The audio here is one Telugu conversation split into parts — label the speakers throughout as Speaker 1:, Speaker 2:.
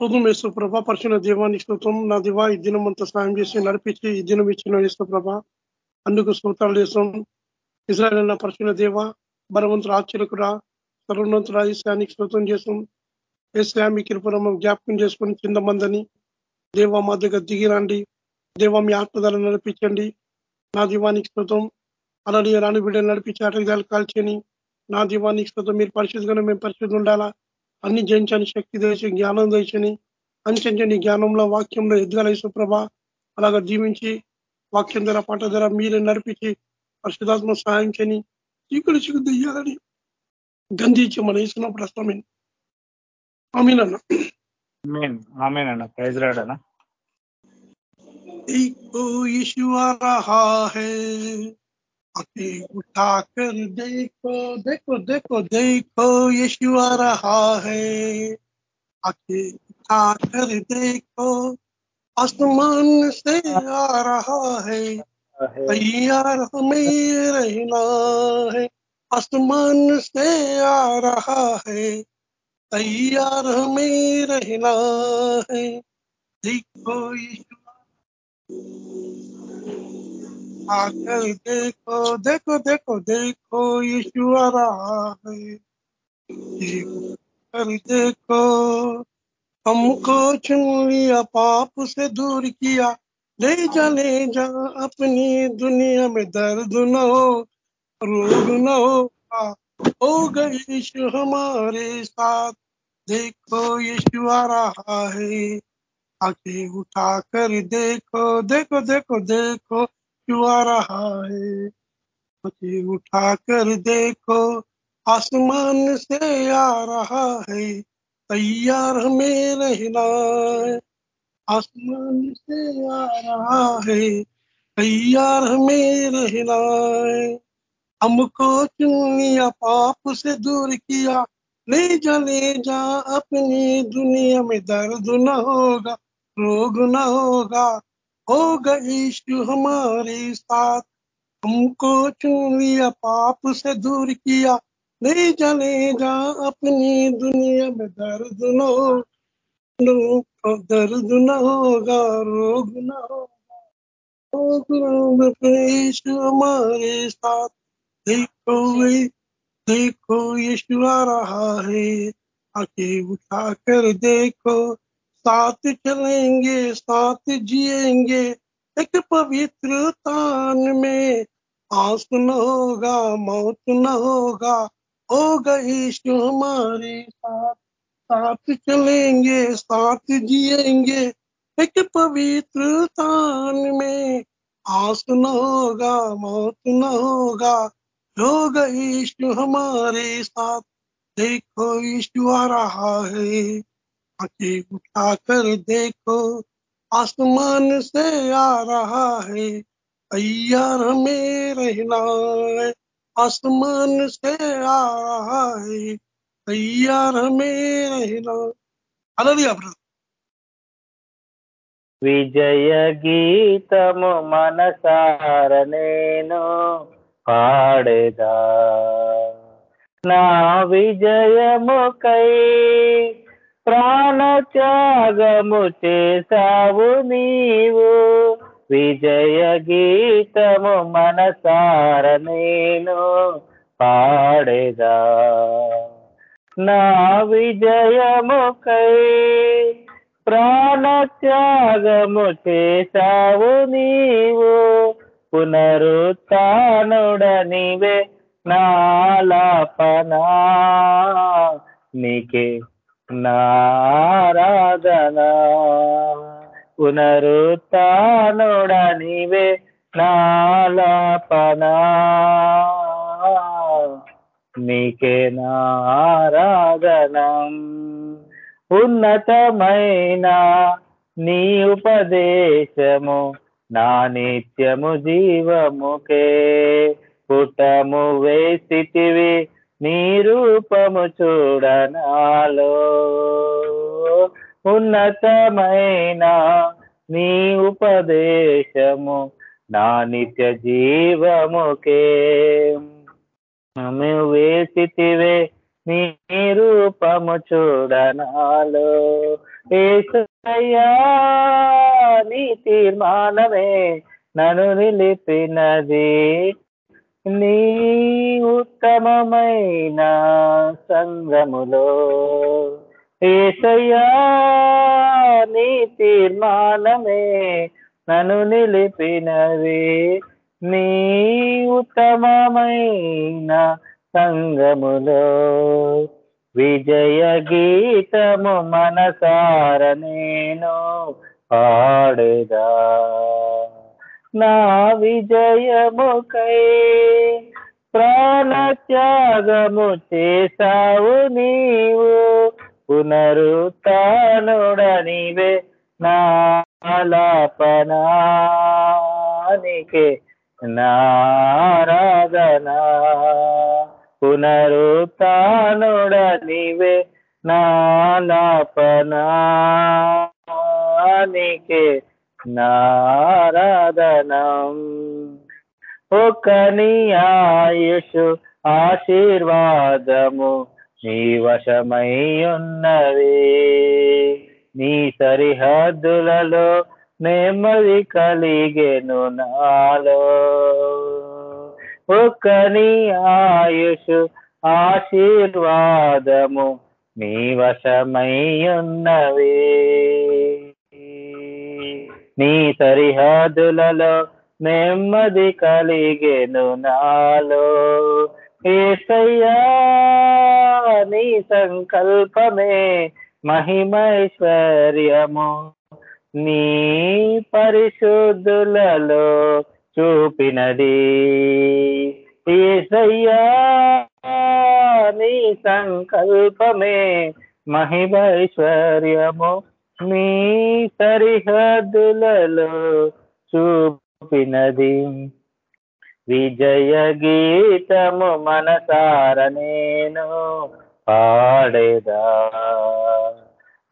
Speaker 1: స్తోత్రం వేస్తూ ప్రభా పరిచిన దీవానికి స్తోత్రం. నా దివా ఈ దినం అంతా సాయం చేసి నడిపించి ఈ దినం ఇచ్చిన యేసుప్రభ ప్రభా అందుకు స్తోత్రాలు చేస్తాం. ఇజ్రాయల్ పరిచిన దేవ బలవంతుడు ఆశ్చర్యకురా సర్వనంతుడా ఈశానికి స్తోత్రం చేస్తాం. ఏసా మీ కృపణం జ్ఞాపకం చేసుకుని చిందమందని దేవ మా దగ్గర దిగిరండి దేవ మీ ఆత్మధార నడిపించండి. నా దీవానికి స్తోత్రం. అలాగే రాణి బిడ్డలు నడిపించి ఆటగాలు కాల్చని. నా దీవానికి స్తోత్రం. మీరు పరిశుద్ధంగా మేము పరిశుద్ధి ఉండాలా? అన్ని జయించని శక్తి దేశ జ్ఞానం దేశని అంచంచని జ్ఞానంలో వాక్యంలో ఎదగాలి సుప్రభ అలాగా జీవించి వాక్యం ధర పాట ధర మీరే నడిపించి పరిశుధాత్మ సహాయం చేయని చీకుడు చిక్కు దెయ్యాలని గంధించి మన వేసినప్పుడు అస్తమేన్ ఆమెనన్న
Speaker 2: ఆమెనన్న ప్రైజ్ రాడనా
Speaker 1: यीशु आ रहा है आके उठा कर देखो देखो देखो देखो, यीशु आ रहा है। आके उठा कर देखो, आसमान से आ रहा है। तैयार हमें रहना है, आसमान से आ रहा है। तैयार हमें रहना है। देखो, यीशु आकर देखो देखो देखो देखो यीशु आ रहा है। कर देखो, हमको चुन लिया पाप से दूर किया। ले जा ले जा, अपनी दुनिया में दर्द न हो, रोग न हो। हो गई यीशु हमारे साथ। देखो यीशु आ रहा है। आके उठा कर देखो देखो देखो देखो। क्यों आ रहा है। आके उठा कर देखो, आसमान से आ रहा है, तैयार हमें रहना आसमान से आ रहा है, तैयार हमें रहना हमको चुनिया पाप से दूर किया, ले जा ले जा, अपनी दुनिया में दर्द न होगा, रोग न होगा होगा ईश्व हमारे साथ। हमको चुन लिया पाप से दूर किया? ले जा ले जा अपनी दुनिया में दर्द न हो। दर्द न होगा, रोग न होगा। यीशु हमारे साथ। देखो देखो यीशु आ रहा है। आके उठा कर देखो। साथ चलेंगे, साथ जिएँगे। एक पवित्र तान में आंस न होगा, मौत न होगा। होगा यीशु हमारे साथ। साथ चलेंगे, साथ जिएँगे। एक पवित्र तान में आंस न होगा, मौत न होगा। होगा यीशु हमारे साथ। देखो यीशु आ रहा है। आके उठा कर देखो आसमान से आ रहा है तैयार हमें रहना है आसमान से आ रहा है तैयार हमें रहना అలా
Speaker 2: విజయ గీతము మనసార నేను పాడేదా నా విజయముకై ప్రాణత్యాగము చేశావు నీవు. విజయ గీతము మనసార నేను పాడేదా. నా విజయముకై ప్రాణత్యాగము చేశావు నీవు. పునరుత్డనివే నాలాపనా నీకే నారాధనా పునరుత్నుడనివే నాలాపనా. నీకే నారాధనం ఉన్నతమైన నీ ఉపదేశము నా నిత్యము జీవముకే. పుటము వేసితివి నీ రూపము చూడనాలో. ఉన్నతమైన నీ ఉపదేశము నా నిత్య జీవముకే. ఆమె వేసితివే నీ రూపము చూడనాలో. ఏసయ్యా నీ తీర్మానమే నన్ను నిలిపినది. నీ ఉత్తమమైన సంగములో ఏసయ్యా నీ తీర్మానమే నన్ను నిలిపినది. నీ ఉత్తమమైన సంగములో విజయ గీతము మనసార నేను పాడుదా. నా విజయముకై ప్రాణత్యాగము చేశావు నీవు. పునరుతానుడనివే నాలాపనానికే నారాధనా. పునరుతానుడనివే నాలాపనానికే నారాధనం ఒక నీ ఆయుషు ఆశీర్వాదము నీ వశమై ఉన్నవి నీ సరిహద్దులలో నెమ్మది కలిగెను నాలో. ఒక నీ ఆయుషు ఆశీర్వాదము నీ వశమై ఉన్నవే నీ సరిహద్దులలో నెమ్మది కలిగెను నాలో. ఏసయ్యా నీ సంకల్పమే మహిమైశ్వర్యము. నీ పరిశుద్ధులలో చూపినది. ఏసయ్యా నీ సంకల్పమే మహిమైశ్వర్యము. నీ సరిహద్దులలో చూపినది. విజయ గీతము మనసార నేను పాడేదా.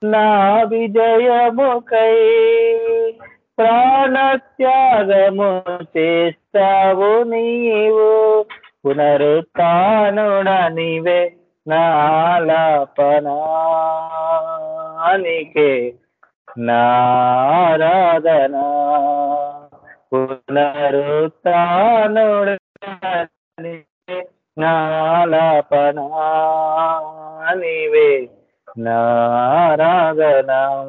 Speaker 2: నా విజయముకై ప్రాణత్యాగము చేస్తావు నీవు. పునరుత్నుడనివే నాలాపనానికే నారాధనా. పునరుత్నుడనివే నాలాపనానివే నారాధనం.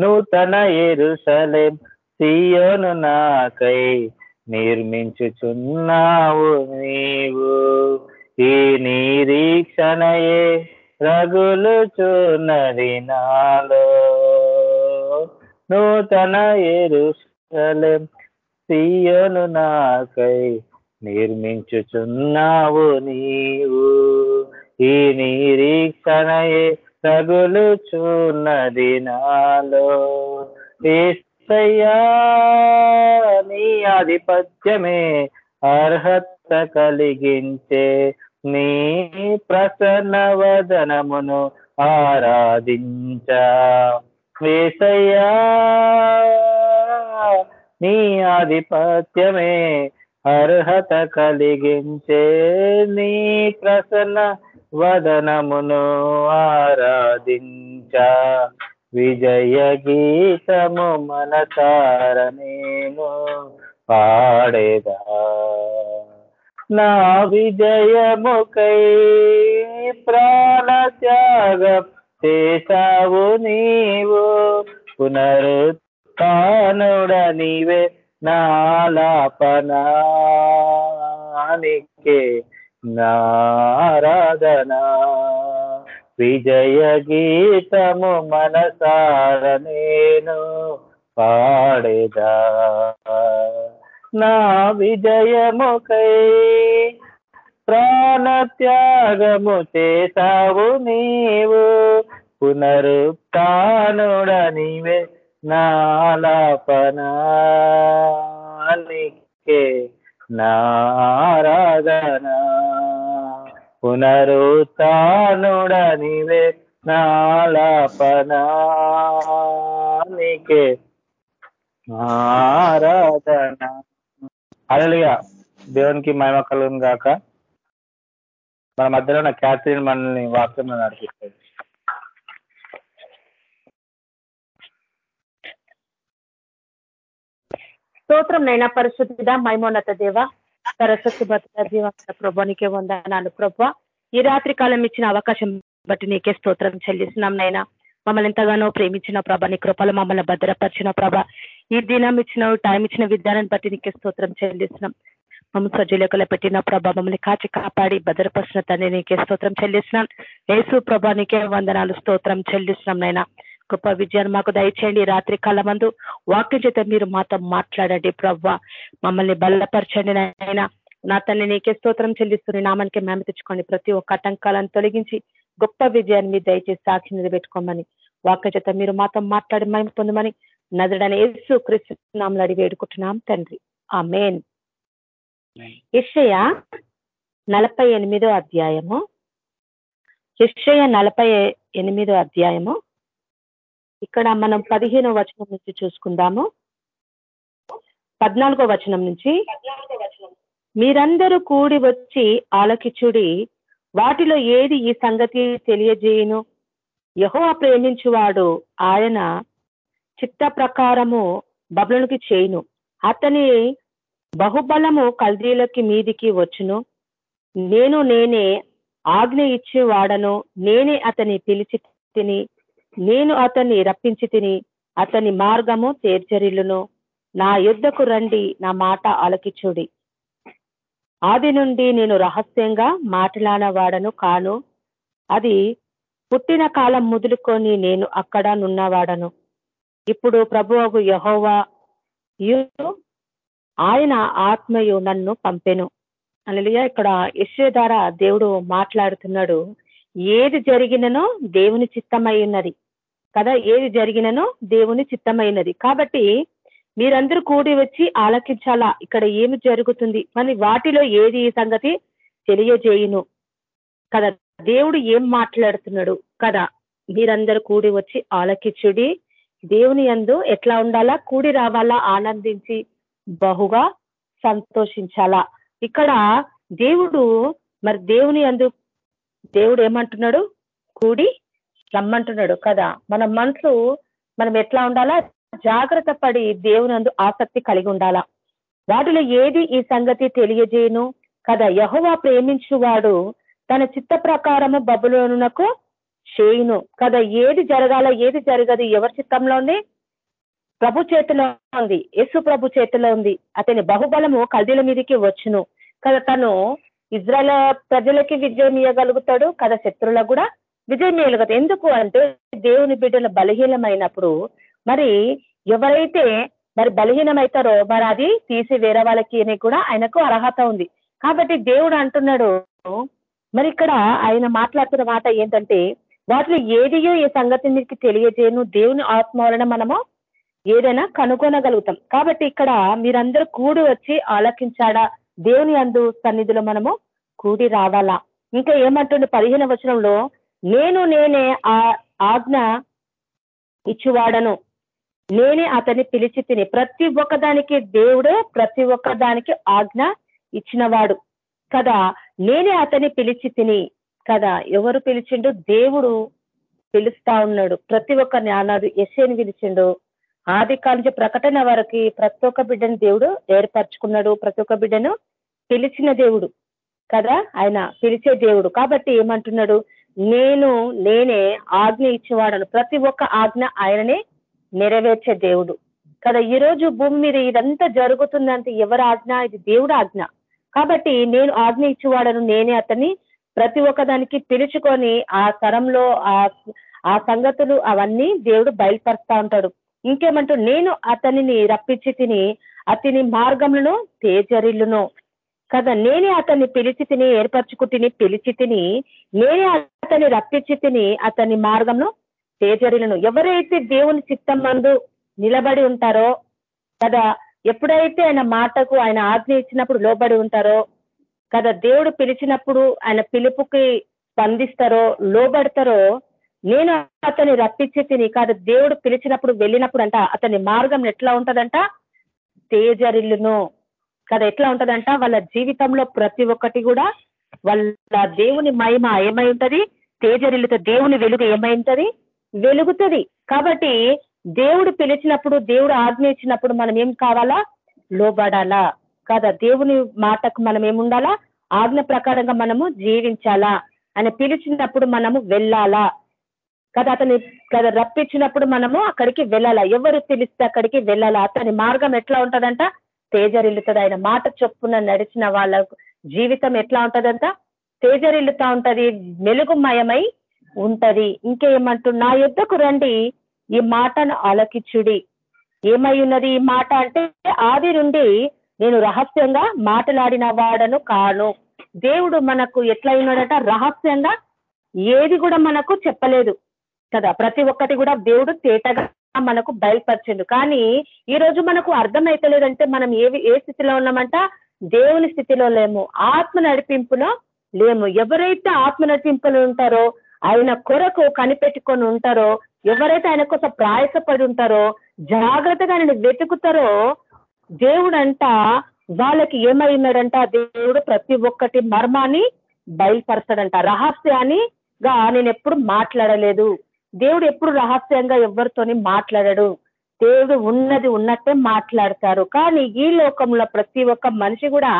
Speaker 2: నూతన ఎరుసలేం సియోను నాకై నిర్మించుచున్నావు నీవు. ఈ నిరీక్షణయే రగులుచున్నది నాలో. నూతన ఎరుసలేం సియోను నాకై నిర్మించుచున్నావు నీవు. ఈ నిరీక్షణయే రగులుచున్నది నాలో. ఏసయ్యా నీ ఆధిపత్యమే అర్హత కలిగించే నీ ప్రసన్న వదనమును ఆరాధించ. ఏసయ్యా నీ ఆధిపత్యమే అర్హత కలిగించే నీ ప్రసన్న వదనమును ఆరాధించ. విజయ గీతము మనసార నేను పాడేదా. నా విజయముకై ప్రాణత్యాగం చేశావు నీవు. పునరుత్నుడనివే నాలాపనానికే నారాధనా. విజయ గీతము మనసార నేను పాడేదా. నా విజయముకై ప్రాణత్యాగము చేసావు నీవు. పునరుత్నుడనివే నాలాపనానికే నారాధనా పునరుత్నుడనివే నాలాపనానికే ఆరాధన. అలలియ దేవునికి మహిమ కలుగును గాక. మన మధ్యలో ఉన్న క్యాథరిన్ మనల్ని వాక్యం నడిపిస్తుంది.
Speaker 3: స్తోత్రం నైనా పరిశుద్ధిగా మైమోన్నత దేవ. సరస్వతి భద్ర జీవంత ప్రభానికే వందనాలు ప్రభా. ఈ రాత్రి కాలం ఇచ్చిన అవకాశం బట్టి నీకే స్తోత్రం చెల్లిస్తున్నాం నైనా. మమ్మల్ని ఎంతగానో ప్రేమించిన ప్రభ నీ కృపలు మమ్మల్ని భద్రపరిచిన ప్రభ. ఈ దినం ఇచ్చిన టైం ఇచ్చిన విధానాన్ని బట్టి నీకే స్తోత్రం చెల్లిస్తున్నాం. మమ్మల్ని సజ్జలేకలు పెట్టిన ప్రభ మమ్మల్ని కాచి కాపాడి భద్రపరిచిన తండ్రి నీకే స్తోత్రం చెల్లిస్తున్నాం. యేసు ప్రభ నీకే వందనాలు స్తోత్రం చెల్లిస్తున్నాం నైనా గొప్ప విజయాన్ని మాకు దయచేయండి. రాత్రి కాలం మందు వాక్య చేత మీరు మాతో మాట్లాడండి ప్రవ్వ మమ్మల్ని బలపరచండి నాయన. నా తల్లి నీకే స్తోత్రం చెల్లిస్తున్న నామానికి మేము తెచ్చుకోండి. ప్రతి ఒక్క ఆటంకాలను తొలగించి గొప్ప విజయాన్ని మీరు దయచేసి సాక్షి నిలబెట్టుకోమని వాక్య చేత మీరు మాతో మాట్లాడి మేము పొందమని నదుడని యేసు క్రీస్తు నామలు అడిగి వేడుకుంటున్నాం తండ్రి. ఆ మెయిన్ ఇషయ నలభై ఎనిమిదో అధ్యాయము. ఇషయ నలభై ఎనిమిదో అధ్యాయము. ఇక్కడ మనం పదిహేనో వచనం నుంచి చూసుకుందాము. పద్నాలుగో వచనం నుంచి మీరందరూ కూడి వచ్చి ఆలకిచుడి వాటిలో ఏది ఈ సంగతి తెలియజేయును? యహో ప్రేమించువాడు ఆయన చిత్త ప్రకారము బబులకి చేయును. అతని బహుబలము కల్దీలకి మీదికి వచ్చును. నేను నేనే ఆజ్ఞ ఇచ్చేవాడను నేనే అతని పిలిచి తిని నేను అతన్ని రప్పించి తిని అతని మార్గము తేర్చరిల్లును నా యుద్ధకు రండి నా మాట అలకిచ్చుడి ఆది నుండి నేను రహస్యంగా మాట్లాడవాడను కాను. అది పుట్టిన కాలం ముదులుకొని నేను అక్కడ నున్నవాడను. ఇప్పుడు ప్రభువుకు యహోవా ఆయన ఆత్మయు నన్ను పంపెను. అనిలియా ఇక్కడ యశ్వ ద్వారా దేవుడు మాట్లాడుతున్నాడు. ఏది జరిగిననో దేవుని చిత్తమై ఉన్నది కదా? ఏది జరిగిననో దేవుని చిత్తమైనది. కాబట్టి మీరందరూ కూడి వచ్చి ఆలకించాలా? ఇక్కడ ఏమి జరుగుతుంది? మరి వాటిలో ఏది ఈ సంగతి తెలియజేయును. కదా దేవుడు ఏం మాట్లాడుతున్నాడు? కదా మీరందరూ కూడి వచ్చి ఆలకించుడి. దేవుని అందు ఎట్లా ఉండాలా? కూడి రావాలా? ఆనందించి బహుగా సంతోషించాలా? ఇక్కడ దేవుడు మరి దేవుని అందు దేవుడు ఏమంటున్నాడు? కూడి రమ్మంటున్నాడు. కదా మన మనసు మనం ఎట్లా ఉండాలా? జాగ్రత్త పడి దేవునందు ఆసక్తి కలిగి ఉండాలా. వాటిలో ఏది ఈ సంగతి తెలియజేయను? కదా యహోవా ప్రేమించువాడు తన చిత్త ప్రకారము బబులోనునకు చేయును. కదా ఏది జరగాల ఏది జరగదు ఎవరి చిత్తంలో ఉంది? ప్రభు చేతిలో ఉంది యేసు ప్రభు చేతిలో ఉంది. అతని బహుబలము కల్దీల మీదకి వచ్చును. కదా తను ఇజ్రాయల్ ప్రజలకి విజయం ఇవ్వగలుగుతాడు కదా శత్రువులకు కూడా విజయం ఇవ్వగలుగుతాడు ఎందుకు అంటే దేవుని బిడ్డలు బలహీనమైనప్పుడు మరి ఎవరైతే మరి బలహీనమవుతారో మరి అది తీసి వేరే వాళ్ళకి అని కూడా ఆయనకు అర్హత ఉంది. కాబట్టి దేవుడు అంటున్నాడు మరి ఇక్కడ ఆయన మాట్లాడుతున్న మాట ఏంటంటే వాటిలో ఏదియో ఈ సంగతి మీకు తెలియజేయను దేవుని ఆత్మ వలన మనము ఏదైనా కనుగొనగలుగుతాం. కాబట్టి ఇక్కడ మీరందరూ కూడి వచ్చి ఆలకించాడా? దేవుని అందు సన్నిధిలో మనము కూడి రావాలా? ఇంకా ఏమంటుండే పదిహేను వచనంలో నేను నేనే ఆ ఆజ్ఞ ఇచ్చువాడను. నేనే అతన్ని పిలిచి తిని ప్రతి ఒక్కదానికి దేవుడే ప్రతి ఒక్కదానికి ఆజ్ఞ ఇచ్చినవాడు. కదా నేనే అతన్ని పిలిచి తిని కదా ఎవరు పిలిచిండు? దేవుడు పిలుస్తా ఉన్నాడు. ప్రతి ఒక్కరిని ఆనాడు ఎస్ఏని పిలిచిండు. ఆది కాలించి ప్రకటన వరకు ప్రతి ఒక్క బిడ్డను దేవుడు ఏర్పరచుకున్నాడు. ప్రతి ఒక్క బిడ్డను పిలిచిన దేవుడు. కదా ఆయన పిలిచే దేవుడు. కాబట్టి ఏమంటున్నాడు? నేను నేనే ఆజ్ఞ ఇచ్చేవాడను. ప్రతి ఒక్క ఆజ్ఞ ఆయననే నెరవేర్చే దేవుడు. కదా ఈ రోజు భూమి మీద ఇదంతా జరుగుతుందంటే ఎవరు ఆజ్ఞ? ఇది దేవుడు ఆజ్ఞ. కాబట్టి నేను ఆజ్ఞ ఇచ్చేవాడను నేనే అతన్ని. ప్రతి ఒక్కదానికి పిలుచుకొని ఆ తరంలో ఆ సంగతులు అవన్నీ దేవుడు బయలుపరుస్తా ఉంటాడు. ఇంకేమంటూ నేను అతనిని రప్పించి తిని అతని మార్గములను తేజరిల్లును. కదా నేనే అతన్ని పిలిచి తిని ఏర్పరచుకు తిని పిలిచి తిని నేనే అతన్ని రప్పించి తిని అతని మార్గంలో తేజరులను ఎవరైతే దేవుని చిత్తం మందు నిలబడి ఉంటారో కదా ఎప్పుడైతే ఆయన మాటకు ఆయన ఆజ్ఞ ఇచ్చినప్పుడు లోబడి ఉంటారో కదా దేవుడు పిలిచినప్పుడు ఆయన పిలుపుకి స్పందిస్తారో లోబడతారో నేను అతని రప్పించి తిని కాదు దేవుడు పిలిచినప్పుడు వెళ్ళినప్పుడు అంట అతని మార్గం ఎట్లా ఉంటదంట? తేజరిల్లును కదా ఎట్లా ఉంటదంట? వాళ్ళ జీవితంలో ప్రతి ఒక్కటి కూడా వాళ్ళ దేవుని మహిమ ఏమై ఉంటది? తేజరిల్లుతో దేవుని వెలుగు ఏమై ఉంటది? వెలుగుతుంది. కాబట్టి దేవుడు పిలిచినప్పుడు దేవుడు ఆజ్ఞ ఇచ్చినప్పుడు మనం ఏం కావాలా? లోబడాలా. కదా? దేవుని మాటకు మనం ఏముండాలా ఆజ్ఞ ప్రకారంగా మనము జీవించాలా? అని పిలిచినప్పుడు మనము వెళ్ళాలా? కదా? అతని కదా? రప్పించినప్పుడు మనము అక్కడికి వెళ్ళాలా? ఎవరు పిలిస్తే అక్కడికి వెళ్ళాలా? అతని మార్గం ఎట్లా ఉంటదంట? తేజరిల్లుతుంది ఆయన మాట చొప్పున నడిచిన వాళ్ళ జీవితం ఎట్లా ఉంటదంట? తేజరిల్లుతా ఉంటది. మెలుగుమయమై ఉంటది. ఇంకేమంటు నా యుద్ధకు రండి ఈ మాటను ఆలకిచ్చుడి ఏమై ఉన్నది ఈ మాట అంటే ఆది నుండి నేను రహస్యంగా మాట్లాడిన వాడను కాను. దేవుడు మనకు ఎట్లా ఉన్నాడట రహస్యంగా ఏది కూడా మనకు చెప్పలేదు. కదా ప్రతి ఒక్కటి కూడా దేవుడు తేటగా మనకు బయలుపరిచిండు. కానీ ఈ రోజు మనకు అర్థమైతలేదంటే మనం ఏ ఏ స్థితిలో ఉన్నామంట? దేవుని స్థితిలో లేము. ఆత్మ నడిపింపులో లేము. ఎవరైతే ఆత్మ నడిపింపులు ఉంటారో ఆయన కొరకు కనిపెట్టుకొని ఉంటారో ఎవరైతే ఆయన కోసం ప్రాయసపడి ఉంటారో జాగ్రత్తగా ఆయన వెతుకుతారో దేవుడంట వాళ్ళకి ఏమైనాడంట? దేవుడు ప్రతి ఒక్కటి మర్మాన్ని బయలుపరచడంట రహస్యానిగా నేను ఎప్పుడు మాట్లాడలేదు. దేవుడు ఎప్పుడు రహస్యంగా ఎవరితోని మాట్లాడడు? దేవుడు ఉన్నది ఉన్నట్టే మాట్లాడతారు. కానీ ఈ లోకంలో ప్రతి ఒక్క మనిషి కూడా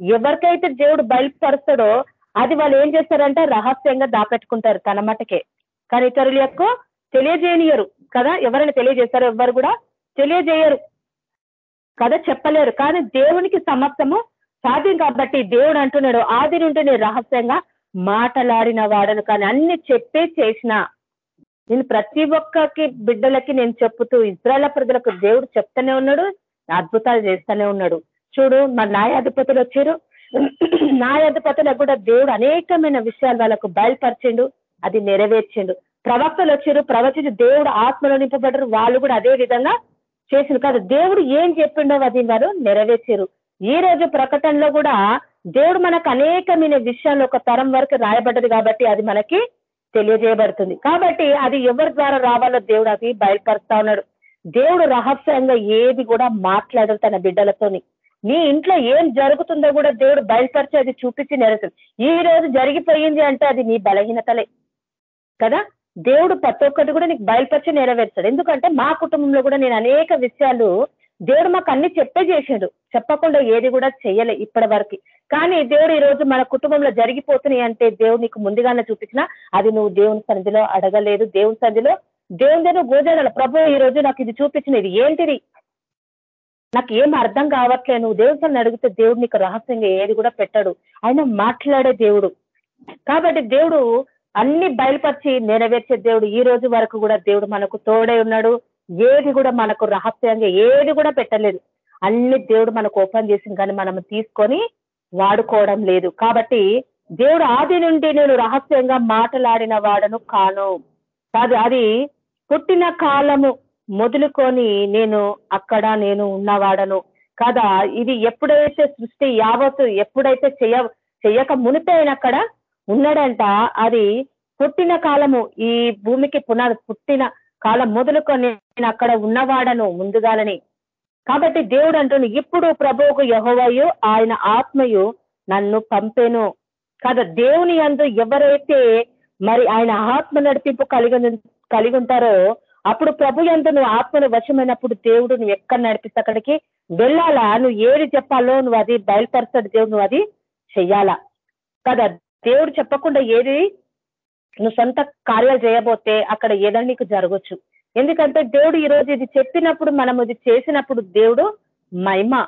Speaker 3: ఎవరికైతే దేవుడు బయలుపరుస్తాడో అది వాళ్ళు ఏం చేస్తారంటే రహస్యంగా దాపెట్టుకుంటారు తన మటుకే. కానీ ఇతరుల యొక్క తెలియజేయనియరు కదా? ఎవరైనా తెలియజేస్తారో ఎవరు కూడా తెలియజేయరు. కదా చెప్పలేరు. కానీ దేవునికి సమస్తము సాధ్యం కాబట్టి దేవుడు అంటున్నాడు ఆది నుండి నేను రహస్యంగా మాటలాడిన వాడను కానీ అన్ని చెప్పే చేసిన. నేను ప్రతి ఒక్కకి బిడ్డలకి నేను చెప్పుతూ ఇజ్రాయల ప్రజలకు దేవుడు చెప్తూనే ఉన్నాడు అద్భుతాలు చేస్తూనే ఉన్నాడు. చూడు మా న్యాయాధిపతులు వచ్చారు. న్యాయాధిపతులకు కూడా దేవుడు అనేకమైన విషయాలు వాళ్ళకు బయలుపరిచిండు అది నెరవేర్చిండు. ప్రవక్తలు వచ్చారు ప్రవచించి దేవుడు ఆత్మలో నింపబడ్డారు వాళ్ళు కూడా అదే విధంగా చేసిన కాదు దేవుడు ఏం చెప్పిండో అది వారు నెరవేర్చారు ఈ రోజు ప్రకటనలో కూడా దేవుడు మనకు అనేకమైన విషయాలు ఒక తరం వరకు రాయబడ్డది కాబట్టి అది మనకి తెలియజేయబడుతుంది. కాబట్టి అది ఎవరి ద్వారా రావాలో దేవుడు అది బయలుపరుస్తా ఉన్నాడు. దేవుడు రహస్యంగా ఏది కూడా మాట్లాడరు తన బిడ్డలతోని. నీ ఇంట్లో ఏం జరుగుతుందో కూడా దేవుడు బయలుపరిచి అది చూపించి నెరవేరుతుంది ఈ రోజు జరిగిపోయింది అంటే అది నీ బలహీనతలే. కదా? దేవుడు ప్రతి ఒక్కటి కూడా నీకు బయలుపరిచి నెరవేర్చాడు ఎందుకంటే మా కుటుంబంలో కూడా నేను అనేక విషయాలు దేవుడు మాకు అన్ని చెప్పే చేసిండు చెప్పకుండా ఏది కూడా చెయ్యలే ఇప్పటి వరకు. కానీ దేవుడు ఈ రోజు మన కుటుంబంలో జరిగిపోతున్నాయి అంటే దేవుడు నీకు ముందుగానే చూపించిన అది నువ్వు దేవుని సన్నిధిలో అడగలేదు. దేవుని సన్నిధిలో దేవుని దగ్గర గోజాడాలి ప్రభు ఈ రోజు నాకు ఇది చూపించిన ఇది ఏంటిది? నాకు ఏం అర్థం కావట్లే నువ్వు దేవుని అడిగితే దేవుడు నీకు రహస్యంగా ఏది కూడా పెట్టాడు. ఆయన మాట్లాడే దేవుడు. కాబట్టి దేవుడు అన్ని బయలుపరిచి నెరవేర్చే దేవుడు. ఈ రోజు వరకు కూడా దేవుడు మనకు తోడై ఉన్నాడు. ఏది కూడా మనకు రహస్యంగా ఏది కూడా పెట్టలేదు. అన్ని దేవుడు మనకు ఓపెన్ చేసింది కానీ మనం తీసుకొని వాడుకోవడం లేదు. కాబట్టి దేవుడు ఆది నుండి నేను రహస్యంగా మాట్లాడిన వాడను కాను. కాదు అది పుట్టిన కాలము. మొదలుకొని నేను అక్కడ నేను ఉన్నవాడను. కదా? ఇది ఎప్పుడైతే సృష్టి యావత్తు ఎప్పుడైతే చేయ చెయ్యక మునిపోయిన అక్కడ ఉన్నాడంట అది పుట్టిన కాలము. ఈ భూమికి పునాది పుట్టిన కాలం మొదలుకొని నేను అక్కడ ఉన్నవాడను ముందుగాలని కాబట్టి దేవుడు అంటున్నాడు ఇప్పుడు ప్రభువుకు యహోవయు ఆయన ఆత్మయు నన్ను పంపెను. కదా? దేవుని అందు ఎవరైతే మరి ఆయన ఆత్మ నడిపింపు కలిగి కలిగి ఉంటారో అప్పుడు ప్రభు ఎందు నువ్వు ఆత్మను వశమైనప్పుడు దేవుడు నువ్వు ఎక్కడ నడిపిస్తే అక్కడికి వెళ్ళాలా? నువ్వు ఏది చెప్పాలో నువ్వు అది బయలుపరుస్తాడు దేవుడు నువ్వు అది చెయ్యాలా? కదా దేవుడు చెప్పకుండా ఏది నువ్వు సొంత కార్యాలు చేయబోతే అక్కడ ఏదైనా నీకు జరగచ్చు. ఎందుకంటే దేవుడు ఈరోజు ఇది చెప్పినప్పుడు మనం ఇది చేసినప్పుడు దేవుడు మహిమ.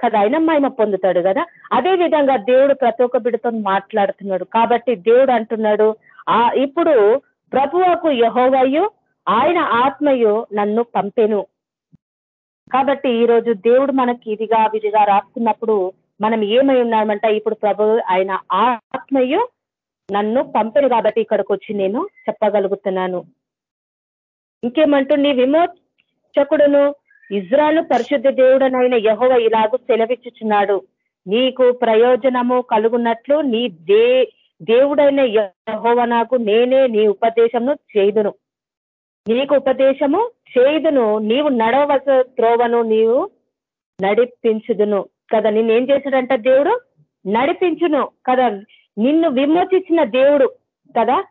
Speaker 3: కదా ఆయన మహిమ పొందుతాడు కదా? అదే విధంగా దేవుడు ప్రతి ఒక్క బిడ్డతో మాట్లాడుతున్నాడు. కాబట్టి దేవుడు అంటున్నాడు ఆ ఇప్పుడు ప్రభువుకు యహోవయు ఆయన ఆత్మయు నన్ను పంపెను. కాబట్టి ఈ రోజు దేవుడు మనకి ఇదిగా విధిగా రాస్తున్నప్పుడు మనం ఏమై ఉన్నామంటే? ఇప్పుడు ప్రభు ఆయన ఆత్మయు నన్ను పంపెను కాబట్టి ఇక్కడికి వచ్చి నేను చెప్పగలుగుతున్నాను. ఇంకేమంటూ నీ విమోచకుడును ఇజ్రాయల్ పరిశుద్ధ దేవుడనైన యహోవ ఇలాగూ సెలవిచ్చుచున్నాడు. నీకు ప్రయోజనము కలుగున్నట్లు నీ దే దేవుడైన యహోవ నాకు నేనే నీ ఉపదేశమును చేయుదును. నీకు ఉపదేశము చేయుదును నీవు నడవలసిన త్రోవను నీవు నడిపించుదును కదా. నిన్నేం చేశాడంట దేవుడు? నడిపించును కదా. నిన్ను విమోచించిన దేవుడు కదా.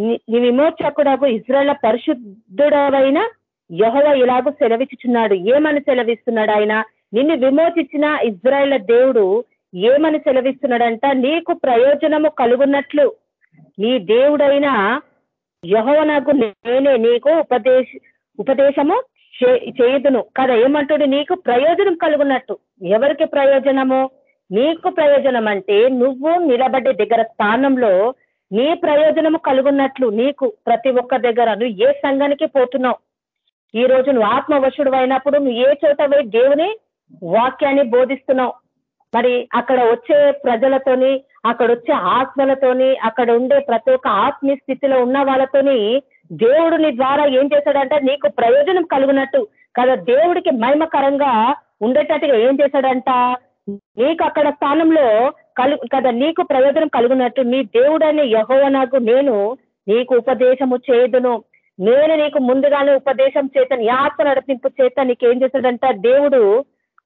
Speaker 3: నీ- విమోచకుడకు ఇజ్రాయల్ పరిశుద్ధుడవైన యహోవ ఇలాగూ సెలవిచ్చుచున్నాడు. ఏమని సెలవిస్తున్నాడు ఆయన? నిన్ను విమోచించిన ఇజ్రాయల్ దేవుడు ఏమని సెలవిస్తున్నాడంట? నీకు ప్రయోజనము కలుగున్నట్లు నీ దేవుడైన యహోవనకు నేనే నీకు ఉపదేశ ఉపదేశము చే- చేయుదును. కదా ఏమంటుడు నీకు ప్రయోజనం కలుగున్నట్టు ఎవరికి ప్రయోజనము? నీకు ప్రయోజనం అంటే నువ్వు నిలబడే దగ్గర స్థానంలో నీ ప్రయోజనము కలుగున్నట్లు నీకు ప్రతి ఒక్క దగ్గర నువ్వు ఏ సంఘానికి పోతున్నావు? ఈ రోజు నువ్వు ఆత్మవశుడు అయినప్పుడు నువ్వు ఏ చోట పోయి దేవుని వాక్యాన్ని బోధిస్తున్నావు? మరి అక్కడ వచ్చే ప్రజలతోని అక్కడ వచ్చే ఆత్మలతోని అక్కడ ఉండే ప్రతి ఒక్క ఆత్మీయ స్థితిలో ఉన్న వాళ్ళతోని దేవుడు నీ ద్వారా ఏం చేశాడంటే నీకు ప్రయోజనం కలుగునట్టు కదా దేవుడికి మహిమకరంగా ఉండేటట్టుగా ఏం చేశాడంట? నీకు అక్కడ స్థానంలో కలు కదా నీకు ప్రయోజనం కలుగునట్టు నీ దేవుడనే యహోవ నాకు నేను నీకు ఉపదేశము చేయదును. నేను నీకు ముందుగానే ఉపదేశం చేత నీ ఆత్మ నడిపింపు చేత నీకేం చేశాడంట? దేవుడు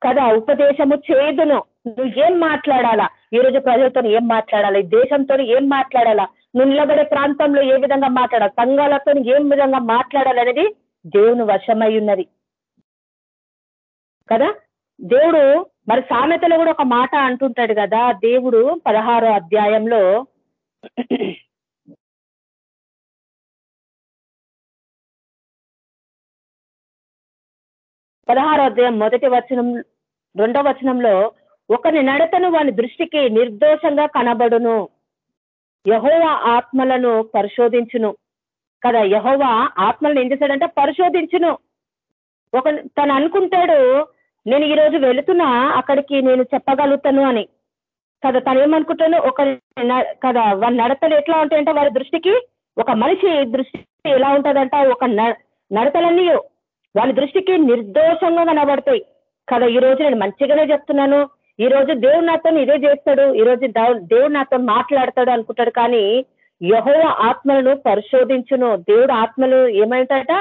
Speaker 3: కదా ఉపదేశము చేయదును. నువ్వు ఏం మాట్లాడాలా? ఈ రోజు ప్రజలతో ఏం మాట్లాడాలి? దేశంతో ఏం మాట్లాడాలా? నిలబడే ప్రాంతంలో ఏ విధంగా మాట్లాడాలి? సంఘాలతో ఏం విధంగా మాట్లాడాలి అనేది దేవుని వశమై ఉన్నది. కదా? దేవుడు మరి సామెతలో కూడా ఒక మాట అంటుంటాడు కదా? దేవుడు పదహారో అధ్యాయంలో పదహారో అధ్యాయం మొదటి వచనం రెండో వచనంలో ఒకని నడతను వాని దృష్టికి నిర్దోషంగా కనబడును. యహోవ ఆత్మలను పరిశోధించును. కదా యహోవ ఆత్మలను ఏం చేశాడంటే పరిశోధించును. ఒక తను అనుకుంటాడు నేను ఈ రోజు వెళుతున్నా అక్కడికి నేను చెప్పగలుగుతాను అని. కదా తను ఏమనుకుంటాను ఒక కదా వారి నడతలు ఎట్లా ఉంటాయంటే వారి దృష్టికి ఒక మనిషి దృష్టి ఎలా ఉంటుందంట ఒక న- నడతలన్నీ వాళ్ళ దృష్టికి నిర్దోషంగా కనబడతాయి. కదా ఈ రోజు నేను మంచిగానే చెప్తున్నాను. ఈ రోజు దేవుడు నాతో ఇదే చేస్తాడు ఈ రోజు దేవుడు నాతో మాట్లాడతాడు అనుకుంటాడు కానీ యహోవ ఆత్మలను పరిశోధించును. దేవుడు ఆత్మలు ఏమైందట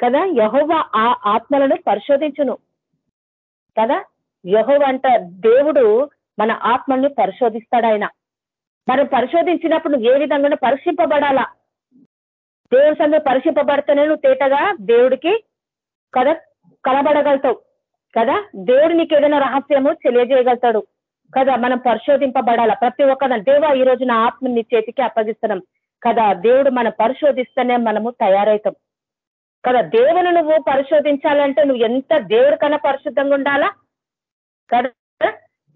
Speaker 3: కదా యహోవ ఆ ఆత్మలను పరిశోధించును. కదా యహోవ అంట దేవుడు మన ఆత్మల్ని పరిశోధిస్తాడు ఆయన మనం పరిశోధించినప్పుడు నువ్వు ఏ విధంగా పరీక్షింపబడాలా? దేవుడి సంగతి పరీక్షింపబడితేనే నువ్వు తేటగా దేవుడికి కదా కనబడగలుగుతావు. కదా? దేవుడు నీకు ఏదైనా రహస్యము తెలియజేయగలుగుతాడు. కదా? మనం పరిశోధింపబడాలా? ప్రతి ఒక్క దేవా ఈ రోజు నా ఆత్మని నీ చేతికి అప్పగిస్తున్నాం. కదా? దేవుడు మనం పరిశోధిస్తేనే మనము తయారవుతాం కదా? దేవుని నువ్వు పరిశోధించాలంటే నువ్వు ఎంత దేవుడి కన్నా పరిశుద్ధంగా ఉండాలా? కదా?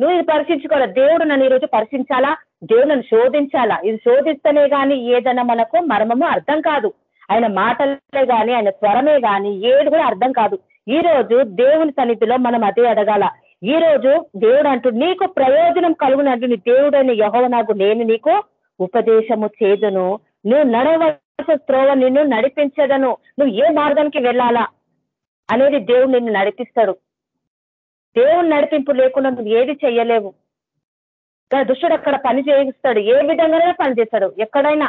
Speaker 3: నువ్వు ఇది పరీక్షించుకోవాలి? దేవుడు నన్ను ఈరోజు పరీక్షించాలా? దేవుడు నన్ను శోధించాలా? ఇది శోధిస్తేనే గాని ఏదైనా మనకు మర్మము అర్థం కాదు. ఆయన మాటలే కానీ ఆయన స్వరమే కానీ ఏది కూడా అర్థం కాదు. ఈ రోజు దేవుని సన్నిధిలో మనం అదే అడగాల. ఈ రోజు దేవుడు అంటూ నీకు ప్రయోజనం కలుగునట్టు నీ దేవుడైన యహోవ నాకు నేను నీకు ఉపదేశము చేదును. నువ్వు నడవలసిన త్రోవ నిన్ను నడిపించదను. నువ్వు ఏ మార్గానికి వెళ్ళాలా అనేది దేవుడు నిన్ను నడిపిస్తాడు. దేవుని నడిపింపు లేకుండా నువ్వు ఏది చెయ్యలేవు. దుష్టుడు అక్కడ పని చేయిస్తాడు. ఏ విధంగానే పని చేస్తాడు. ఎక్కడైనా.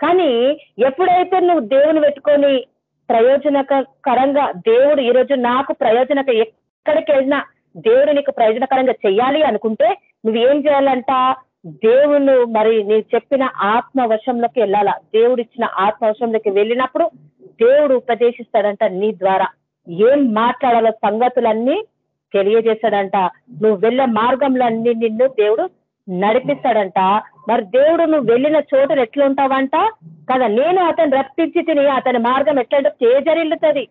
Speaker 3: కానీ ఎప్పుడైతే నువ్వు దేవుని పెట్టుకొని ప్రయోజనకరంగా దేవుడు ఈరోజు నాకు ప్రయోజనక ఎక్కడికి వెళ్ళినా దేవుడు నీకు ప్రయోజనకరంగా చెయ్యాలి అనుకుంటే నువ్వు ఏం చేయాలంట? దేవుడు మరి నేను చెప్పిన ఆత్మ వశంలోకి వెళ్ళాలా? దేవుడు ఇచ్చిన ఆత్మ వశంలోకి వెళ్ళినప్పుడు దేవుడు ఉపదేశిస్తాడంట నీ ద్వారా. ఏం మాట్లాడాలో సంగతులన్నీ తెలియజేశాడంట నువ్వు వెళ్ళే మార్గంలో అన్ని నిన్ను దేవుడు నడిపిస్తాడంట. మరి దేవుడు నువ్వు వెళ్ళిన చోటలు ఎట్లుంటావంట? కదా నేను అతను రప్పించి తిని అతని మార్గం ఎట్లంటే చేజరిల్లుతుంది.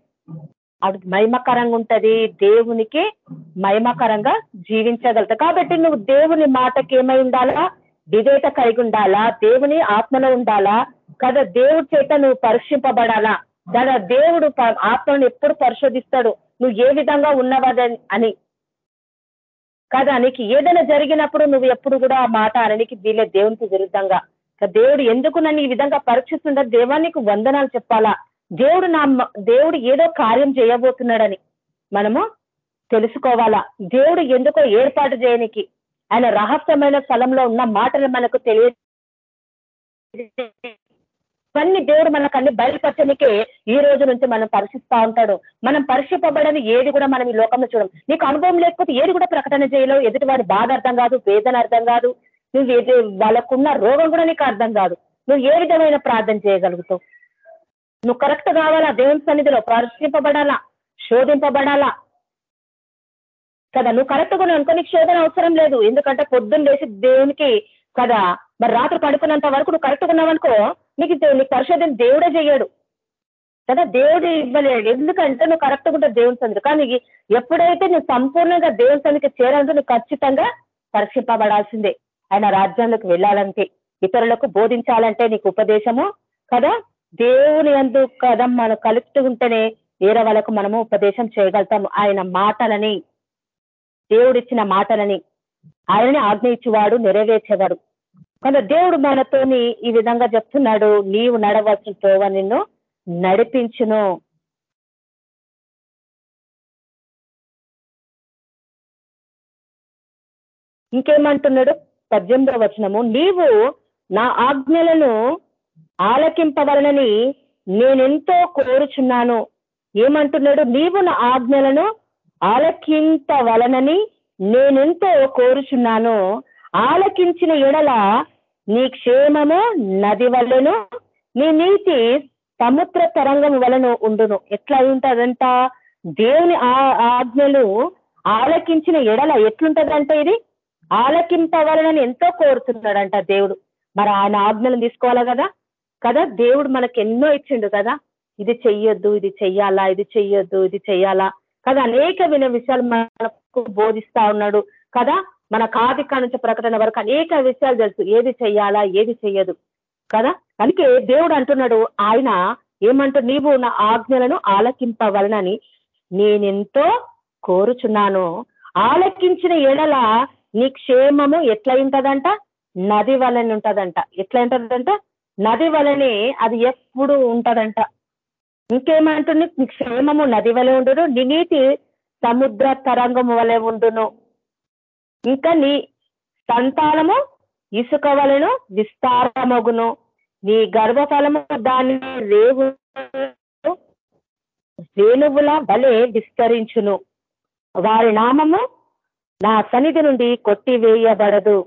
Speaker 3: అది మహిమకరంగా ఉంటది దేవునికి మహిమకరంగా జీవించగలుగుతా కాబట్టి నువ్వు దేవుని మాటకి ఏమై ఉండాలా? విధేత కలిగి ఉండాలా? దేవుని ఆత్మలో ఉండాలా? కదా దేవుడి చేత నువ్వు పరీక్షింపబడాలా? కదా దేవుడు ఆత్మను ఎప్పుడు పరిశోధిస్తాడు? నువ్వు ఏ విధంగా ఉన్నవదని అని. కాదా? నీకు ఏదైనా జరిగినప్పుడు నువ్వు ఎప్పుడు కూడా ఆ మాట అననికి వీలే దేవునికి విరుద్ధంగా. దేవుడు ఎందుకు నన్ను ఈ విధంగా పరీక్షిస్తుండ దేవానికి వందనాలు చెప్పాలా? దేవుడు నా దేవుడు ఏదో కార్యం చేయబోతున్నాడని మనము తెలుసుకోవాలా? దేవుడు ఎందుకో ఏర్పాటు చేయనికి ఆయన రహస్యమైన స్థలంలో ఉన్న మాటలు మనకు తెలియ ఇవన్నీ దేవుడు మనకు అన్ని బయలుపరచనికే ఈ రోజు నుంచి మనం పరీక్షిస్తా ఉంటాడు. మనం పరీక్షింపబడని ఏది కూడా మనం ఈ లోకంలో చూడం. నీకు అనుభవం లేకపోతే ఏది కూడా ప్రకటన చేయలేవు. ఎదుటి వాడి బాధ అర్థం కాదు వేదన అర్థం కాదు. నువ్వు ఏది వాళ్ళకున్న రోగం కూడా నీకు అర్థం కాదు. నువ్వు ఏ విధమైన ప్రార్థన చేయగలుగుతావు? నువ్వు కరెక్ట్ కావాలా? దేవుని సన్నిధిలో పరిశీలింపబడాలా శోధింపబడాలా? కదా నువ్వు కరెక్ట్ కూడా అనుకో నీకు శోధన అవసరం లేదు. ఎందుకంటే పొద్దున్న లేచి దేవునికి కదా మరి రాత్రి పడుకున్నంత వరకు నువ్వు కరెక్ట్ ఉన్నావనుకో నీకు నీకు పరిశోధన దేవుడే చేయడు కదా? దేవుడు ఇవ్వలేడు. ఎందుకంటే నువ్వు కరెక్ట్గా ఉంటావు దేవుని సందికి కానీ ఎప్పుడైతే నువ్వు సంపూర్ణంగా దేవుని సందికి చేరాలంటే నువ్వు ఖచ్చితంగా పరీక్షింపబడాల్సిందే. ఆయన రాజ్యంలోకి వెళ్ళాలంటే ఇతరులకు బోధించాలంటే నీకు ఉపదేశము. కదా? దేవుని అందు కదా మనం కలుపుతుంటేనే వేరే వాళ్ళకు మనము ఉపదేశం చేయగలుగుతాము. ఆయన మాటలని దేవుడిచ్చిన మాటలని ఆయనని ఆజ్ఞయించేవాడు నెరవేర్చేవాడు. కానీ దేవుడు మనతోని ఈ విధంగా చెప్తున్నాడు నీవు నడవలసిన తోవ నిన్ను నడిపించును. ఇంకేమంటున్నాడు? పద్దెనిమిదవ వచనము. నీవు నా ఆజ్ఞలను ఆలకింపవలనని నేనెంతో కోరుచున్నాను. ఏమంటున్నాడు? నీవు నా ఆజ్ఞలను ఆలకింపవలనని నేనెంతో కోరుచున్నాను. ఆలకించిన ఎడల నీ క్షేమము నది వలెను నీ నీతి సముద్ర తరంగం వలన ఉండును. ఎట్లా ఉంటుందంట? దేవుని ఆజ్ఞలు ఆలకించిన ఎడల ఎట్లుంటదంట ఇది? ఆలకింపవలనని ఎంతో కోరుతున్నాడంట దేవుడు. మరి ఆయన ఆజ్ఞలను తీసుకోవాలా కదా? కదా దేవుడు మనకి ఎన్నో ఇచ్చిండు కదా? ఇది చెయ్యొద్దు ఇది చెయ్యాలా ఇది చెయ్యొద్దు ఇది చెయ్యాలా? కదా అనేక విన విషయాలు మనకు బోధిస్తా ఉన్నాడు కదా? మన కాదిక నుంచి ప్రకటన వరకు అనేక విషయాలు తెలుసు. ఏది చెయ్యాలా ఏది చెయ్యదు. కదా? అందుకే దేవుడు అంటున్నాడు ఆయన ఏమంటూ నీవు నా ఆజ్ఞలను ఆలకింపవలనని నేనెంతో కోరుచున్నాను. ఆలకించిన ఎడల నీ క్షేమము ఎట్లయింటదంట? నది వలన ఉంటదంట. ఎట్లా ఉంటదంట నది వలనే అది ఎప్పుడు ఉంటదంట. ఇంకేమంటుంది నీ క్షేమము నది వలె ఉండును నీ నీటి సముద్ర తరంగము వలె ఉండును. ఇంకా నీ సంతానము ఇసుక వలను విస్తారమగును. నీ గర్భఫలము దాని రేవు రేణువుల వలె విస్తరించును. వారి నామము నా సన్నిధి నుండి కొట్టివేయబడదు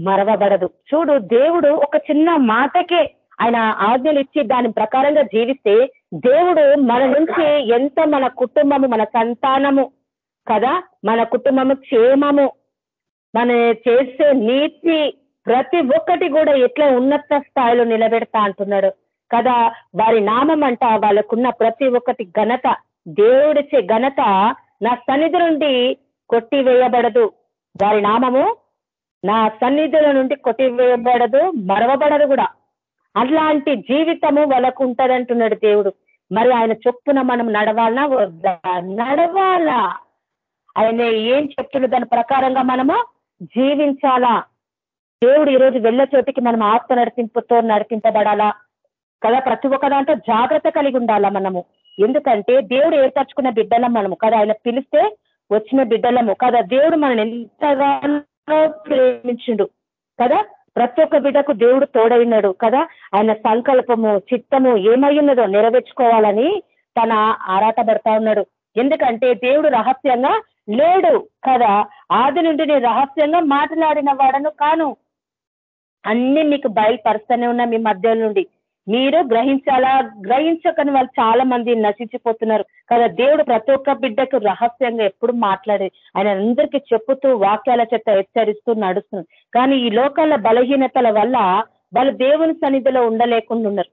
Speaker 3: మరవబడదు. చూడు దేవుడు ఒక చిన్న మాటకే ఆయన ఆజ్ఞలు ఇచ్చి దాని ప్రకారంగా జీవిస్తే దేవుడు మన నుంచి ఎంత మన కుటుంబము మన సంతానము కదా? మన కుటుంబము క్షేమము. మన చేసే నీతి ప్రతి ఒక్కటి కూడా ఎట్లా ఉన్నత స్థాయిలో నిలబెడతా అంటున్నాడు. కదా వారి నామం అంట వాళ్ళకున్న ప్రతి ఒక్కటి ఘనత దేవుడిచ్చే ఘనత నా సన్నిధి నుండి కొట్టివేయబడదు. వారి నామము నా సన్నిధుల నుండి కొట్టివేయబడదు మరవబడదు కూడా. అట్లాంటి జీవితము వాళ్ళకు ఉంటుందంటున్నాడు దేవుడు. మరి ఆయన చొప్పున మనం నడవాలనా వద్దా? నడవాలా. ఆయన ఏం చెప్తున్న దాని ప్రకారంగా మనము జీవించాలా? దేవుడు ఈరోజు వెళ్ళ చోటికి మనం ఆత్మ నడిపింపుతో నడిపించబడాలా కదా ప్రతి ఒక్క దాంట్లో జాగ్రత్త కలిగి ఉండాలా మనము? ఎందుకంటే దేవుడు ఏర్పరచుకున్న బిడ్డలం మనము. కదా ఆయన పిలిస్తే వచ్చిన బిడ్డలము. కదా దేవుడు మనల్ని ఎంతగానో ప్రేమించిండు. కదా ప్రతి ఒక్క బిడ్డకు దేవుడు తోడైనాడు. కదా ఆయన సంకల్పము చిత్తము ఏమయ్యున్నదో నెరవేర్చుకోవాలని తన ఆరాటపడతా ఉన్నాడు. ఎందుకంటే దేవుడు రహస్యంగా లేడు కదా. ఆది నుండి నేను రహస్యంగా మాట్లాడిన వాడను కాను. అన్ని మీకు బయలుపరుస్తూనే ఉన్నా మీ మధ్య నుండి. మీరు గ్రహించాలా? గ్రహించకని వాళ్ళు చాలా మంది నశించిపోతున్నారు కదా. దేవుడు ప్రతి ఒక్క బిడ్డకు రహస్యంగా ఎప్పుడు మాట్లాడే. ఆయన అందరికీ చెప్పుతూ వాక్యాల చెత్త హెచ్చరిస్తూ నడుస్తుంది కానీ ఈ లోకాల బలహీనతల వల్ల వాళ్ళు దేవుని సన్నిధిలో ఉండలేకుండా ఉన్నారు.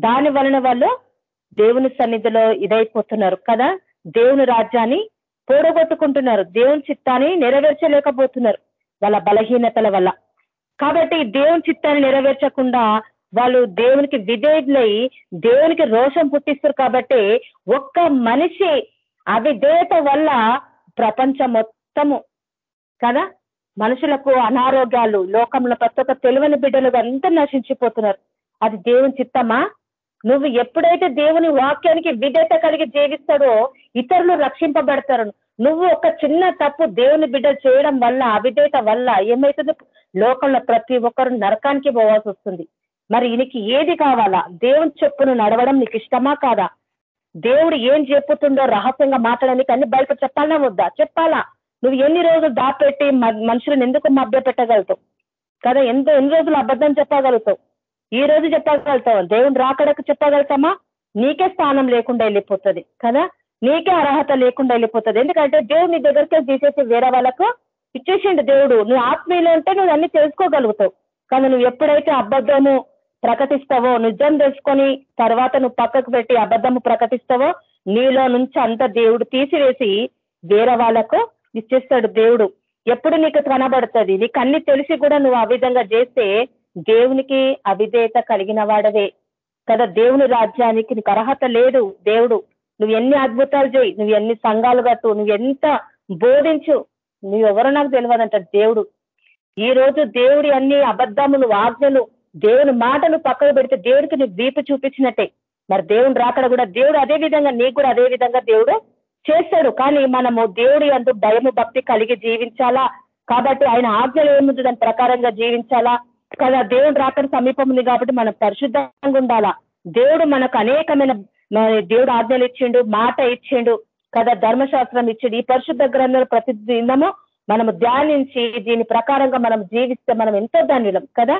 Speaker 3: దాని వలన వాళ్ళు దేవుని సన్నిధిలో ఇదైపోతున్నారు కదా. దేవుని రాజ్యాన్ని పోడగొట్టుకుంటున్నారు. దేవుని చిత్తాన్ని నెరవేర్చలేకపోతున్నారు వాళ్ళ బలహీనతల వల్ల. కాబట్టి దేవుని చిత్తాన్ని నెరవేర్చకుండా వాళ్ళు దేవునికి విధేయులై దేవునికి రోషం పుట్టిస్తారు కాబట్టి ఒక్క మనిషి అవిధేయత వల్ల ప్రపంచం మొత్తము కదా? మనుషులకు అనారోగ్యాలు లోకంలో ప్రతి ఒక్క తెలివని బిడ్డలు అంతా నశించిపోతున్నారు. అది దేవుని చిత్తమా? నువ్వు ఎప్పుడైతే దేవుని వాక్యానికి విధేత కలిగి జీవిస్తాడో ఇతరులు రక్షింపబడతారు నువ్వు ఒక చిన్న తప్పు దేవుని బిడ్డ చేయడం వల్ల అవిధేత వల్ల ఏమవుతుంది లోకంలో ప్రతి ఒక్కరు నరకానికి పోవాల్సి వస్తుంది. మరి ఈయనకి ఏది కావాలా? దేవుని చెప్పును నడవడం నీకు ఇష్టమా కాదా? దేవుడు ఏం చెప్పుతుండో రహస్యంగా మాట్లాడడానికి అన్ని బయట చెప్పాలనా వద్దా? చెప్పాలా? నువ్వు ఎన్ని రోజులు దాపెట్టి మనుషులను ఎందుకు మభ్య పెట్టగలుగుతావు కదా ఎంతో ఎన్ని రోజులు అబద్ధం చెప్పగలుగుతావు? ఈ రోజు చెప్పగలుగుతావు? దేవుని రాకడకు చెప్పగలుగుతామా? నీకే స్థానం లేకుండా వెళ్ళిపోతుంది కదా? నీకే అర్హత లేకుండా వెళ్ళిపోతుంది. ఎందుకంటే దేవుడు నీ దగ్గరికి తీసేసి వేరే వాళ్ళకు ఇచ్చేసిండు దేవుడు. నువ్వు ఆత్మీయులు ఉంటే నువ్వు అన్ని తెలుసుకోగలుగుతావు. కానీ నువ్వు ఎప్పుడైతే అబద్ధము ప్రకటిస్తావో నిజం తెలుసుకొని తర్వాత నువ్వు పక్కకు పెట్టి అబద్ధము ప్రకటిస్తావో నీలో నుంచి అంత దేవుడు తీసివేసి వేరే వాళ్ళకు ఇచ్చేస్తాడు దేవుడు. ఎప్పుడు నీకు కనబడుతుంది? నీకు అన్ని తెలిసి కూడా నువ్వు ఆ విధంగా చేస్తే దేవునికి అవిధేయత కలిగిన వాడవే. కదా దేవుని రాజ్యానికి నీకు అర్హత లేదు దేవుడు. నువ్వు ఎన్ని అద్భుతాలు చేయి నువ్వు ఎన్ని సంఘాలు కట్టు నువ్వు ఎంత బోధించు నువ్వెవరో నాకు తెలియదంట దేవుడు. ఈ రోజు దేవుడి అన్ని అబద్ధములు ఆజ్ఞలు దేవుని మాటలు పక్కకు పెడితే దేవుడికి నువ్వు దీపు చూపించినట్టే. మరి దేవుని రాకడ కూడా దేవుడు అదే విధంగా నీకు కూడా అదే విధంగా దేవుడు చేస్తాడు. కానీ మనము దేవుడి అందు భయము భక్తి కలిగి జీవించాలా? కాబట్టి ఆయన ఆజ్ఞలు ఏముంది? దాని ప్రకారంగా జీవించాలా? కదా దేవుడు రాకడ సమీపం ఉంది కాబట్టి మనం పరిశుద్ధంగా ఉండాలా? దేవుడు మనకు అనేకమైన దేవుడు ఆజ్ఞలు ఇచ్చిండు మాట ఇచ్చిండు కదా ధర్మశాస్త్రం ఇచ్చిండు. ఈ పరిశుద్ధ గ్రంథాలు ప్రతి దినము మనము ధ్యానించి దీని ప్రకారంగా మనం జీవిస్తే మనం ఎంతో ధన్యులం కదా?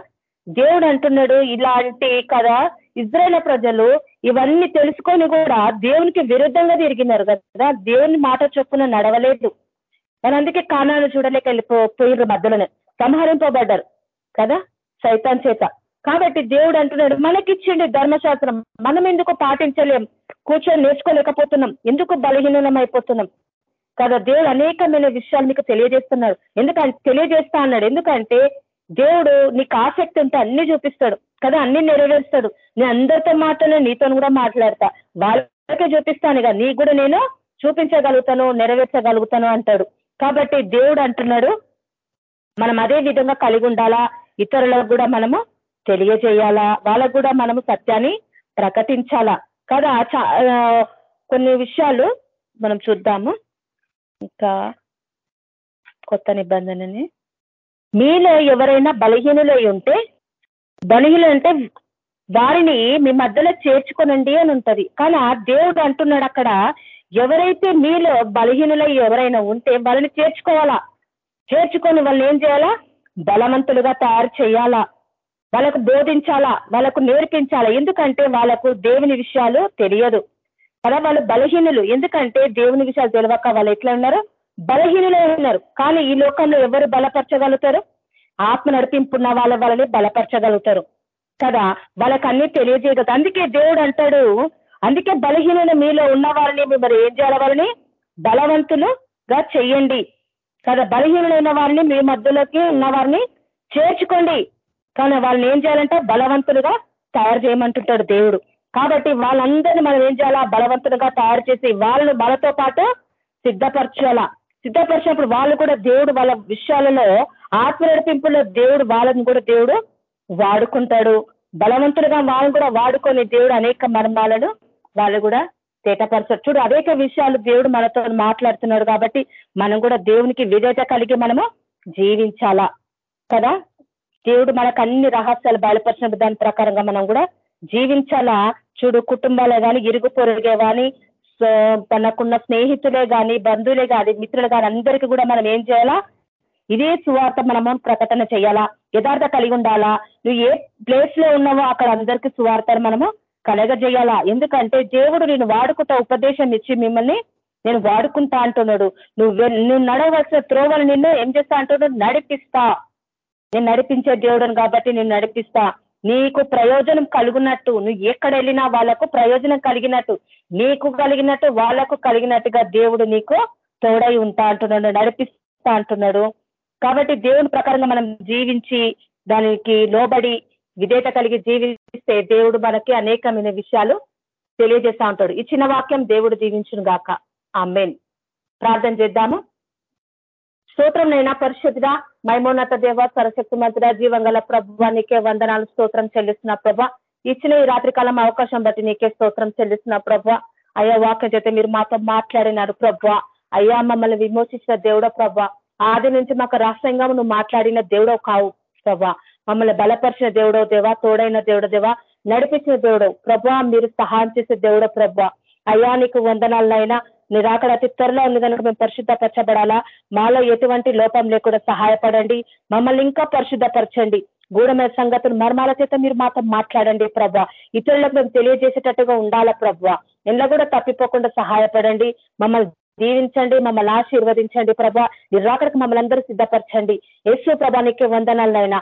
Speaker 3: దేవుడు అంటున్నాడు ఇలాంటి కదా ఇజ్రాయేల్ ప్రజలు ఇవన్నీ తెలుసుకొని కూడా దేవునికి విరుద్ధంగా తిరిగినారు కదా? దేవుని మాట చొప్పున నడవలేదు. మరి అందుకే కానాలు చూడలేక వెళ్ళిపోయిన మధ్యలోనే. సంహరింపబడ్డారు కదా? సైతాన్ చేత. కాబట్టి దేవుడు అంటున్నాడు మనకిచ్చిండి ధర్మశాస్త్రం మనం ఎందుకు పాటించలేం? కూర్చొని నేర్చుకోలేకపోతున్నాం ఎందుకు బలహీనం అయిపోతున్నాం కదా దేవుడు అనేకమైన విషయాలు మీకు తెలియజేస్తున్నారు ఎందుకంటే తెలియజేస్తా అన్నాడు. ఎందుకంటే దేవుడు నీకు ఆసక్తి ఉంటే అన్ని చూపిస్తాడు. కదా అన్ని నెరవేరుస్తాడు. నేను అందరితో మాట్లాడే నీతో కూడా మాట్లాడతా. వాళ్ళకే చూపిస్తాను కదా నీకు కూడా నేను చూపించగలుగుతాను నెరవేర్చగలుగుతాను అంటాడు. కాబట్టి దేవుడు అంటున్నాడు మనం అదే విధంగా కలిగి ఉండాలా? ఇతరులకు కూడా మనము తెలియజేయాలా? వాళ్ళకు కూడా మనము సత్యాన్ని ప్రకటించాలా? కదా కొన్ని విషయాలు మనం చూద్దాము. ఇంకా కొత్త నిబంధనని. మీలో ఎవరైనా బలహీనులై ఉంటే బలహీన అంటే వారిని మీ మధ్యలో చేర్చుకోనండి అని ఉంటది. కానీ ఆ దేవుడు అంటున్నాడు అక్కడ ఎవరైతే మీలో బలహీనులై ఎవరైనా ఉంటే వాళ్ళని చేర్చుకోవాలా? చేర్చుకొని వాళ్ళని ఏం చేయాలా? బలవంతులుగా తయారు చేయాలా? వాళ్ళకు బోధించాలా? వాళ్ళకు నేర్పించాలా? ఎందుకంటే వాళ్ళకు దేవుని విషయాలు తెలియదు. కదా వాళ్ళు బలహీనులు. ఎందుకంటే దేవుని విషయాలు తెలియక వాళ్ళు ఎట్లా ఉన్నారు? బలహీనులే ఉన్నారు. కానీ ఈ లోకంలో ఎవరు బలపరచగలుగుతారు? ఆత్మ నడిపింపున్న వాళ్ళ వాళ్ళని బలపరచగలుగుతారు. కదా వాళ్ళకి అన్ని తెలియజేయగలదు అందుకే దేవుడు అంటాడు అందుకే బలహీనులు మీలో ఉన్న వారిని మరి ఏం చేయాలి వాళ్ళని? బలవంతులుగా చెయ్యండి. కదా బలహీనులైన వారిని మీ మధ్యలోకి ఉన్న వారిని చేర్చుకోండి. కానీ వాళ్ళని ఏం చేయాలంటే బలవంతులుగా తయారు చేయమంటుంటాడు దేవుడు. కాబట్టి వాళ్ళందరినీ మనం ఏం చేయాలా? బలవంతులుగా తయారు చేసి వాళ్ళను మనతో పాటు సిద్ధపరచాలా? సిద్ధపరిచినప్పుడు వాళ్ళు కూడా దేవుడు వాళ్ళ విషయాలలో ఆత్మ నడిపింపులో దేవుడు వాళ్ళని కూడా దేవుడు వాడుకుంటాడు. బలవంతులుగా వాళ్ళని కూడా వాడుకొని దేవుడు అనేక మర్మాలను వాళ్ళు కూడా తేటపరచడు చూడు అనేక విషయాలు దేవుడు మనతో మాట్లాడుతున్నాడు కాబట్టి మనం కూడా దేవునికి విధేత కలిగి మనము జీవించాలా? కదా? దేవుడు మనకు అన్ని రహస్యాలు బయలుపరిచిన దాని ప్రకారంగా మనం కూడా జీవించాలా? చూడు కుటుంబాలే కానీ ఇరుగు పొరుగే కానీ తనకున్న స్నేహితులే కానీ బంధువులే కానీ మిత్రులు కానీ అందరికీ కూడా మనం ఏం చేయాలా? ఇదే సువార్త మనము ప్రకటన చేయాలా? యథార్థ కలిగి ఉండాలా? నువ్వు ఏ ప్లేస్లో ఉన్నావో అక్కడ అందరికీ సువార్తను మనము కలగజేయాలా? ఎందుకంటే దేవుడు నేను వాడుకుంటా ఉపదేశం ఇచ్చి మిమ్మల్ని నేను వాడుకుంటా అంటున్నాడు. నువ్వు నువ్వు నడవలసిన త్రోవలు నిన్ను ఏం చేస్తా అంటున్నాడు? నడిపిస్తా. నేను నడిపించే దేవుడును కాబట్టి నేను నడిపిస్తా. నీకు ప్రయోజనం కలుగునట్టు నువ్వు ఎక్కడ వెళ్ళినా వాళ్ళకు ప్రయోజనం కలిగినట్టు నీకు కలిగినట్టు వాళ్ళకు కలిగినట్టుగా దేవుడు నీకు తోడై ఉంటా అంటున్నాడు నడిపిస్తా అంటున్నాడు. కాబట్టి దేవుని ప్రకారంగా మనం జీవించి దానికి లోబడి విధేత కలిగి జీవిస్తే దేవుడు మనకి అనేకమైన విషయాలు తెలియజేస్తా ఉంటాడు. ఇచ్చిన వాక్యం దేవుడు జీవించును గాక. ఆ మెయిన్ ప్రార్థన చేద్దాము. స్తోత్రం నైనా పరిశుద్ధ మైమోన్నత దేవ సరశక్తి మంత్రి జీవం గల ప్రభు నీకే వందనాలు స్తోత్రం చెల్లిస్తున్న ప్రభ. ఇచ్చిన ఈ రాత్రి కాలం అవకాశం బట్టి నీకే స్తోత్రం చెల్లిస్తున్న ప్రభ. అయ్యా వాక్యం చేత మీరు మాతో మాట్లాడినారు ప్రభ. అయ్యా మమ్మల్ని విమోచించిన దేవుడో ప్రభ. ఆది నుంచి మాకు రహస్యంగా నువ్వు మాట్లాడిన దేవుడో కావు. ప్రభా. మమ్మల్ని బలపరిచిన దేవుడో దేవా తోడైన దేవుడో దేవా నడిపించిన దేవుడు ప్రభా మీరు సహాయం చేసే దేవుడో ప్రభా. అయ్యా నీకు వందనాలైనా నీ రాకడ అతి త్వరలో ఉంది కనుక మేము పరిశుద్ధపరచబడాలా. మాలో ఎటువంటి లోపం లేకుండా సహాయపడండి. మమ్మల్ని ఇంకా పరిశుద్ధపరచండి. గూఢమైన సంగతులు మర్మాల చేత మీరు మాతో మాట్లాడండి ప్రభా. ఇతరులకు మేము తెలియజేసేటట్టుగా ఉండాలా ప్రభా. ఎండ్ల కూడా తప్పిపోకుండా సహాయపడండి. మమ్మల్ని దీవించండి మమ్మల్ని ఆశీర్వదించండి ప్రభా. మీరు మమ్మల్ని అందరూ సిద్ధపరచండి. యేసు ప్రభానికి వందనాలైనా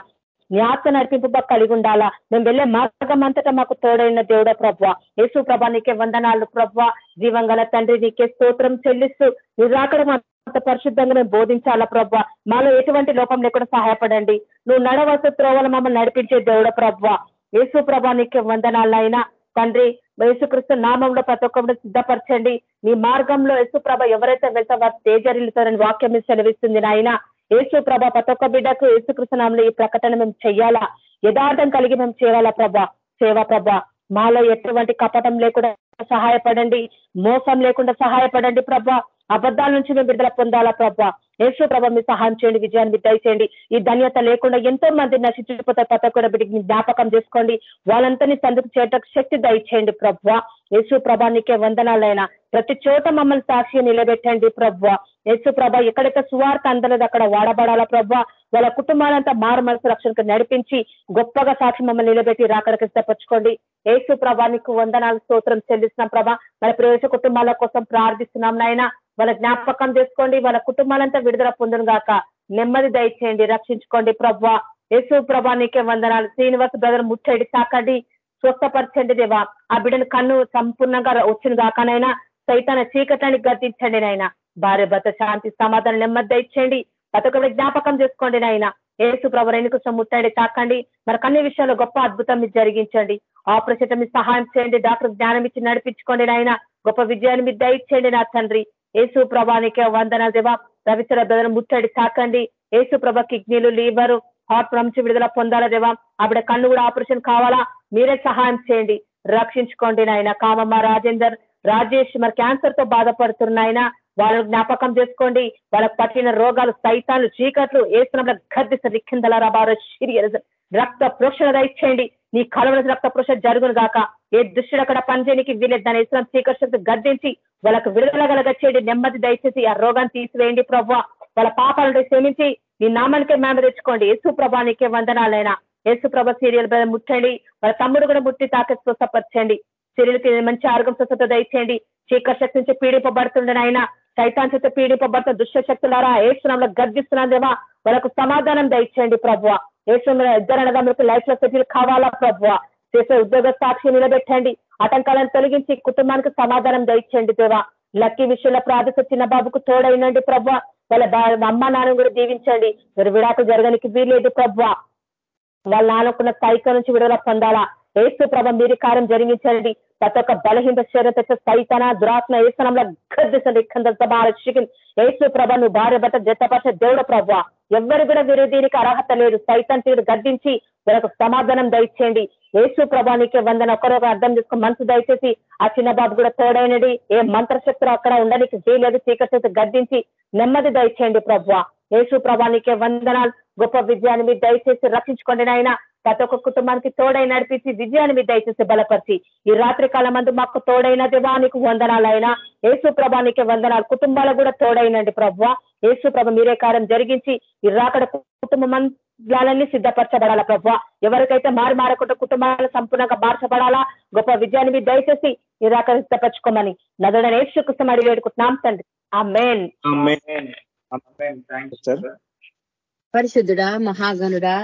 Speaker 3: నీ ఆత్మ నడిపింపు కలిగి ఉండాలా? మేము వెళ్ళే మార్గం అంతటా మాకు తోడైన దేవుడ ప్రభ. యేసు ప్రభా నీకే వందనాలు ప్రభ. జీవంగల తండ్రి నీకే స్తోత్రం చెల్లిస్తూ మీరు అంత పరిశుద్ధంగా మేము బోధించాలా ప్రభ? మాలో ఎటువంటి లోపం లేకుండా సహాయపడండి. నువ్వు నడవలస త్రోవలు మమ్మల్ని నడిపించే దేవుడ ప్రభ. యేసు ప్రభా నీకే వందనాలైనా తండ్రి యేసుక్రీస్తు నామంలో ప్రతి ఒక్కరిని సిద్ధపరచండి. మీ మార్గంలో యేసుప్రభ ఎవరైతే వెళ్తా వారు తేజరిల్లుతారని వాక్యం సెలవిస్తుంది నాయన. యేసు ప్రభ ప్రతి ఒక్క బిడ్డకు యేసుకృష్ణనామంలో ఈ ప్రకటన మేము చేయాలా యథార్థం కలిగి మేము చేయాలా ప్రభ? సేవ ప్రభ మాలో ఎటువంటి కపటం లేకుండా సహాయపడండి మోసం లేకుండా సహాయపడండి ప్రభ. అబద్ధాల నుంచి మేము విడుదల పొందాలా ప్రభ? యేసు ప్రభ మీ సహాయం చేయండి విజయాన్ని మీరు దయచేయండి. ఈ ధన్యత లేకుండా ఎంతో మంది నశించిపోతే ప్రతి ఒక్కరు బిడ్డకి జ్ఞాపకం చేసుకోండి. వాళ్ళంతా సందుకు చేయటకు శక్తి దయచేయండి ప్రభ. యేసు ప్రభానికే వందనాలైనా. ప్రతి చోట మమ్మల్ని సాక్షి నిలబెట్టండి ప్రభ. యేసు ప్రభ ఎక్కడైతే సువార్త అందలేదు అక్కడ వాడబడాలా ప్రభ? వాళ్ళ కుటుంబాలంతా మారు మనసు రక్షణకు నడిపించి గొప్పగా సాక్షి మమ్మల్ని నిలబెట్టి రాకడకి సిద్ధపరచుకోండి. యేసు ప్రభానికి వందనాలు స్తోత్రం చెల్లిస్తున్నాం ప్రభా. మన ప్రవేశ కుటుంబాల కోసం ప్రార్థిస్తున్నాం నాయన. వాళ్ళ జ్ఞాపకం చేసుకోండి. వాళ్ళ కుటుంబాలంతా విడుదల పొందును గాక. నెమ్మది దయచేయండి రక్షించుకోండి ప్రభా. యేసు ప్రభా నీకే వందనాలు. శ్రీనివాస్ బ్రదర్ ముట్టడి తాకండి. స్వస్థపరచండి దేవా. ఆ బిడ్డను కన్ను సంపూర్ణంగా వచ్చిన దాకానైనా సైతాన చీకటానికి గర్తించండి నాయన. భార్య భర్త శాంతి సమాధానం నెమ్మది ఇచ్చండి ప్రతి జ్ఞాపకం చేసుకోండి నాయన. ఏసు ప్రభు రెండు కోసం ముట్టండి తాకండి. మరి అన్ని విషయాల్లో గొప్ప అద్భుతం మీరు జరిగించండి. ఆపరేషన్ మీరు సహాయం చేయండి. డాక్టర్ జ్ఞానం ఇచ్చి నడిపించుకోండి నాయన. గొప్ప విజయాన్ని మీరు దయచేయండి నా తండ్రి. ఏసు ప్రభానికే వందన దేవా. రవిచర బ్రదర్ ముట్టడి తాకండి. ఏసు ప్రభ కిడ్నీలు లీవరు హార్ట్ నుంచి విడుదల పొందాలా దేవా. ఆవిడ కన్ను కూడా ఆపరేషన్ కావాలా? మీరే సహాయం చేయండి. రక్షించుకోండి నాయన. కామమ్మ రాజేందర్ రాజేష్ మరి క్యాన్సర్తో బాధపడుతున్నాయన వాళ్ళని జ్ఞాపకం చేసుకోండి. వాళ్ళకు పట్టిన రోగాలు సైతాలు చీకట్లు ఏసునంలో గర్దిస్తారు కిందల రబారో రక్త ప్రోషణ దయచేయండి. నీ కలవల రక్త ప్రోషణ జరుగును గాక. ఏ దుష్టుడు అక్కడ పనిచేయడానికి వీలేదు దాని ఇస్లాం చీకటి గర్దించి వాళ్ళకు విడుదల కలగచ్చేయండి నెమ్మది దయచేసి ఆ రోగాన్ని తీసివేయండి ప్రభావ. వాళ్ళ పాపాలను క్షమించి నీ నామానికే మేమ తెచ్చుకోండి. యేసు ప్రభానికే వందనాలైనా యేసు ప్రభ సీరియల్ ముట్టండి. వాళ్ళ తమ్ముడు కూడా ముట్టి తాకి స్వస్థపరచండి సీరియల్కి మంచి ఆరోగ్యం స్వస్థత దయచేయండి. చీకర శక్తి నుంచి పీడింపబడుతుండని ఆయన సైతాన్ చేత పీడింపబడుతున్న దుష్టశక్తులారా ఏసునంలో గర్జిస్తున్నాదేమా వాళ్ళకు సమాధానం దయచేయండి ప్రభు ఏసులో ఇద్దరనగా మీకు లైఫ్లో సెటిల్ కావాలా ప్రభు చేసే ఉద్యోగ సాక్షి నిలబెట్టండి. ఆటంకాలను తొలగించి కుటుంబానికి సమాధానం దయచేయండి దేవా. లక్కీ విషయంలో ప్రార్థిత చిన్న బాబుకు తోడైనండి ప్రభు వాళ్ళ అమ్మ నాన్న కూడా దీవించండి. మీరు విడాకు జరగనికి వీలేదు ప్రభు వాళ్ళ నాన్నకున్న సైకం నుంచి విడుదల పొందాలా? ఏసు ప్రభ మీరు కార్యం జరిగించండి ప్రతి ఒక్క బలహీన శరీర సైతన దురాత్మ ఏసనంలో గర్దించండి ఏసు ప్రభ నువ్వు భార్య భర్త జతపరిచే దేవుడు ప్రభ ఎవరు కూడా వీరు దీనికి అర్హత లేదు సైతం తీరు గర్దించి వీళ్ళకు సమాధానం దయచేయండి. ఏసు ప్రభానికి వందన. ఒకరొక అర్థం చేసుకుని మనసు దయచేసి ఆ చిన్న బాబు కూడా తోడైనది ఏ మంత్రశక్తులు అక్కడ ఉండడానికి వీలేదు చీకటి గర్దించి నెమ్మది దయచేయండి ప్రభు యేసు ప్రభానికే వందనాలు. గొప్ప విజయాన్ని మీరు దయచేసి రక్షించుకోండి నాయన. ప్రతి ఒక్క కుటుంబానికి తోడై నడిపించి విజయాన్ని మీరు దయచేసి బలపరిచి. ఈ రాత్రి కాలం మందు మాకు తోడైన దివానికి వందనాలైనా యేసు ప్రభానికి వందనాలు. కుటుంబాలు కూడా తోడైనండి ప్రభు. యేసు ప్రభ మీరే కార్యం జరిగించి ఈ రాకడ కుటుంబం మంత్రాలన్నీ సిద్ధపరచబడాలా ప్రభు. ఎవరికైతే మారి మారకుండా కుటుంబాలు సంపూర్ణంగా మార్చబడాలా గొప్ప విజయాన్ని మీరు దయచేసి ఈ రాకడ సిద్ధపరచుకోమని. నదుడని యేసు అడిగి వేడుకుంటున్నాం తండ్రి. ఆ మెయిన్
Speaker 4: పరిశుద్ధుడా మహాగనుడా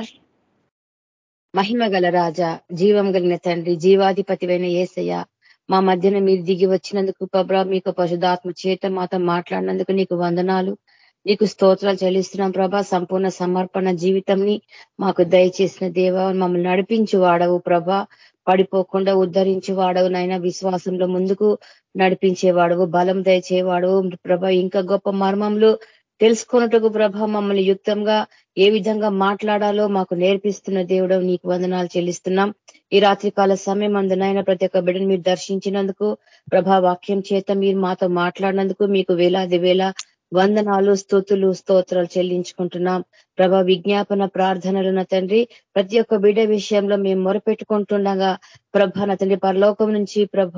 Speaker 4: మహిమ గల రాజా జీవం కలిగిన తండ్రి జీవాధిపతివైన ఏసయ్య మా మధ్యన మీరు దిగి వచ్చినందుకు ప్రభా మీకు పశుధాత్మ చేత మాతో మాట్లాడినందుకు నీకు వందనాలు. నీకు స్తోత్రాలు చెల్లిస్తున్నాం ప్రభా సంపూర్ణ సమర్పణ జీవితంని మాకు దయచేసిన దేవ మమ్మల్ని నడిపించి వాడవు ప్రభా. పడిపోకుండా ఉద్ధరించి వాడవు నైనా విశ్వాసంలో ముందుకు నడిపించేవాడవు బలం దయచేవాడవు ప్రభ. ఇంకా గొప్ప మర్మంలో తెలుసుకున్నట్టుకు ప్రభ మమ్మల్ని యుక్తంగా ఏ విధంగా మాట్లాడాలో మాకు నేర్పిస్తున్న దేవుడు నీకు వందనాలు చెల్లిస్తున్నాం. ఈ రాత్రికాల సమయం అందునైనా ప్రతి ఒక్క బిడ్డను మీరు దర్శించినందుకు ప్రభా వాక్యం చేత మీరు మాతో మాట్లాడినందుకు మీకు వేలాది వేల వందనాలు స్థుతులు స్తోత్రాలు చెల్లించుకుంటున్నాం. ప్రభా విజ్ఞాపన ప్రార్థనలు నా తండ్రి ప్రతి ఒక్క బిడ్డ విషయంలో మేము మొరపెట్టుకుంటుండగా ప్రభ నా తండ్రి పరలోకం నుంచి ప్రభ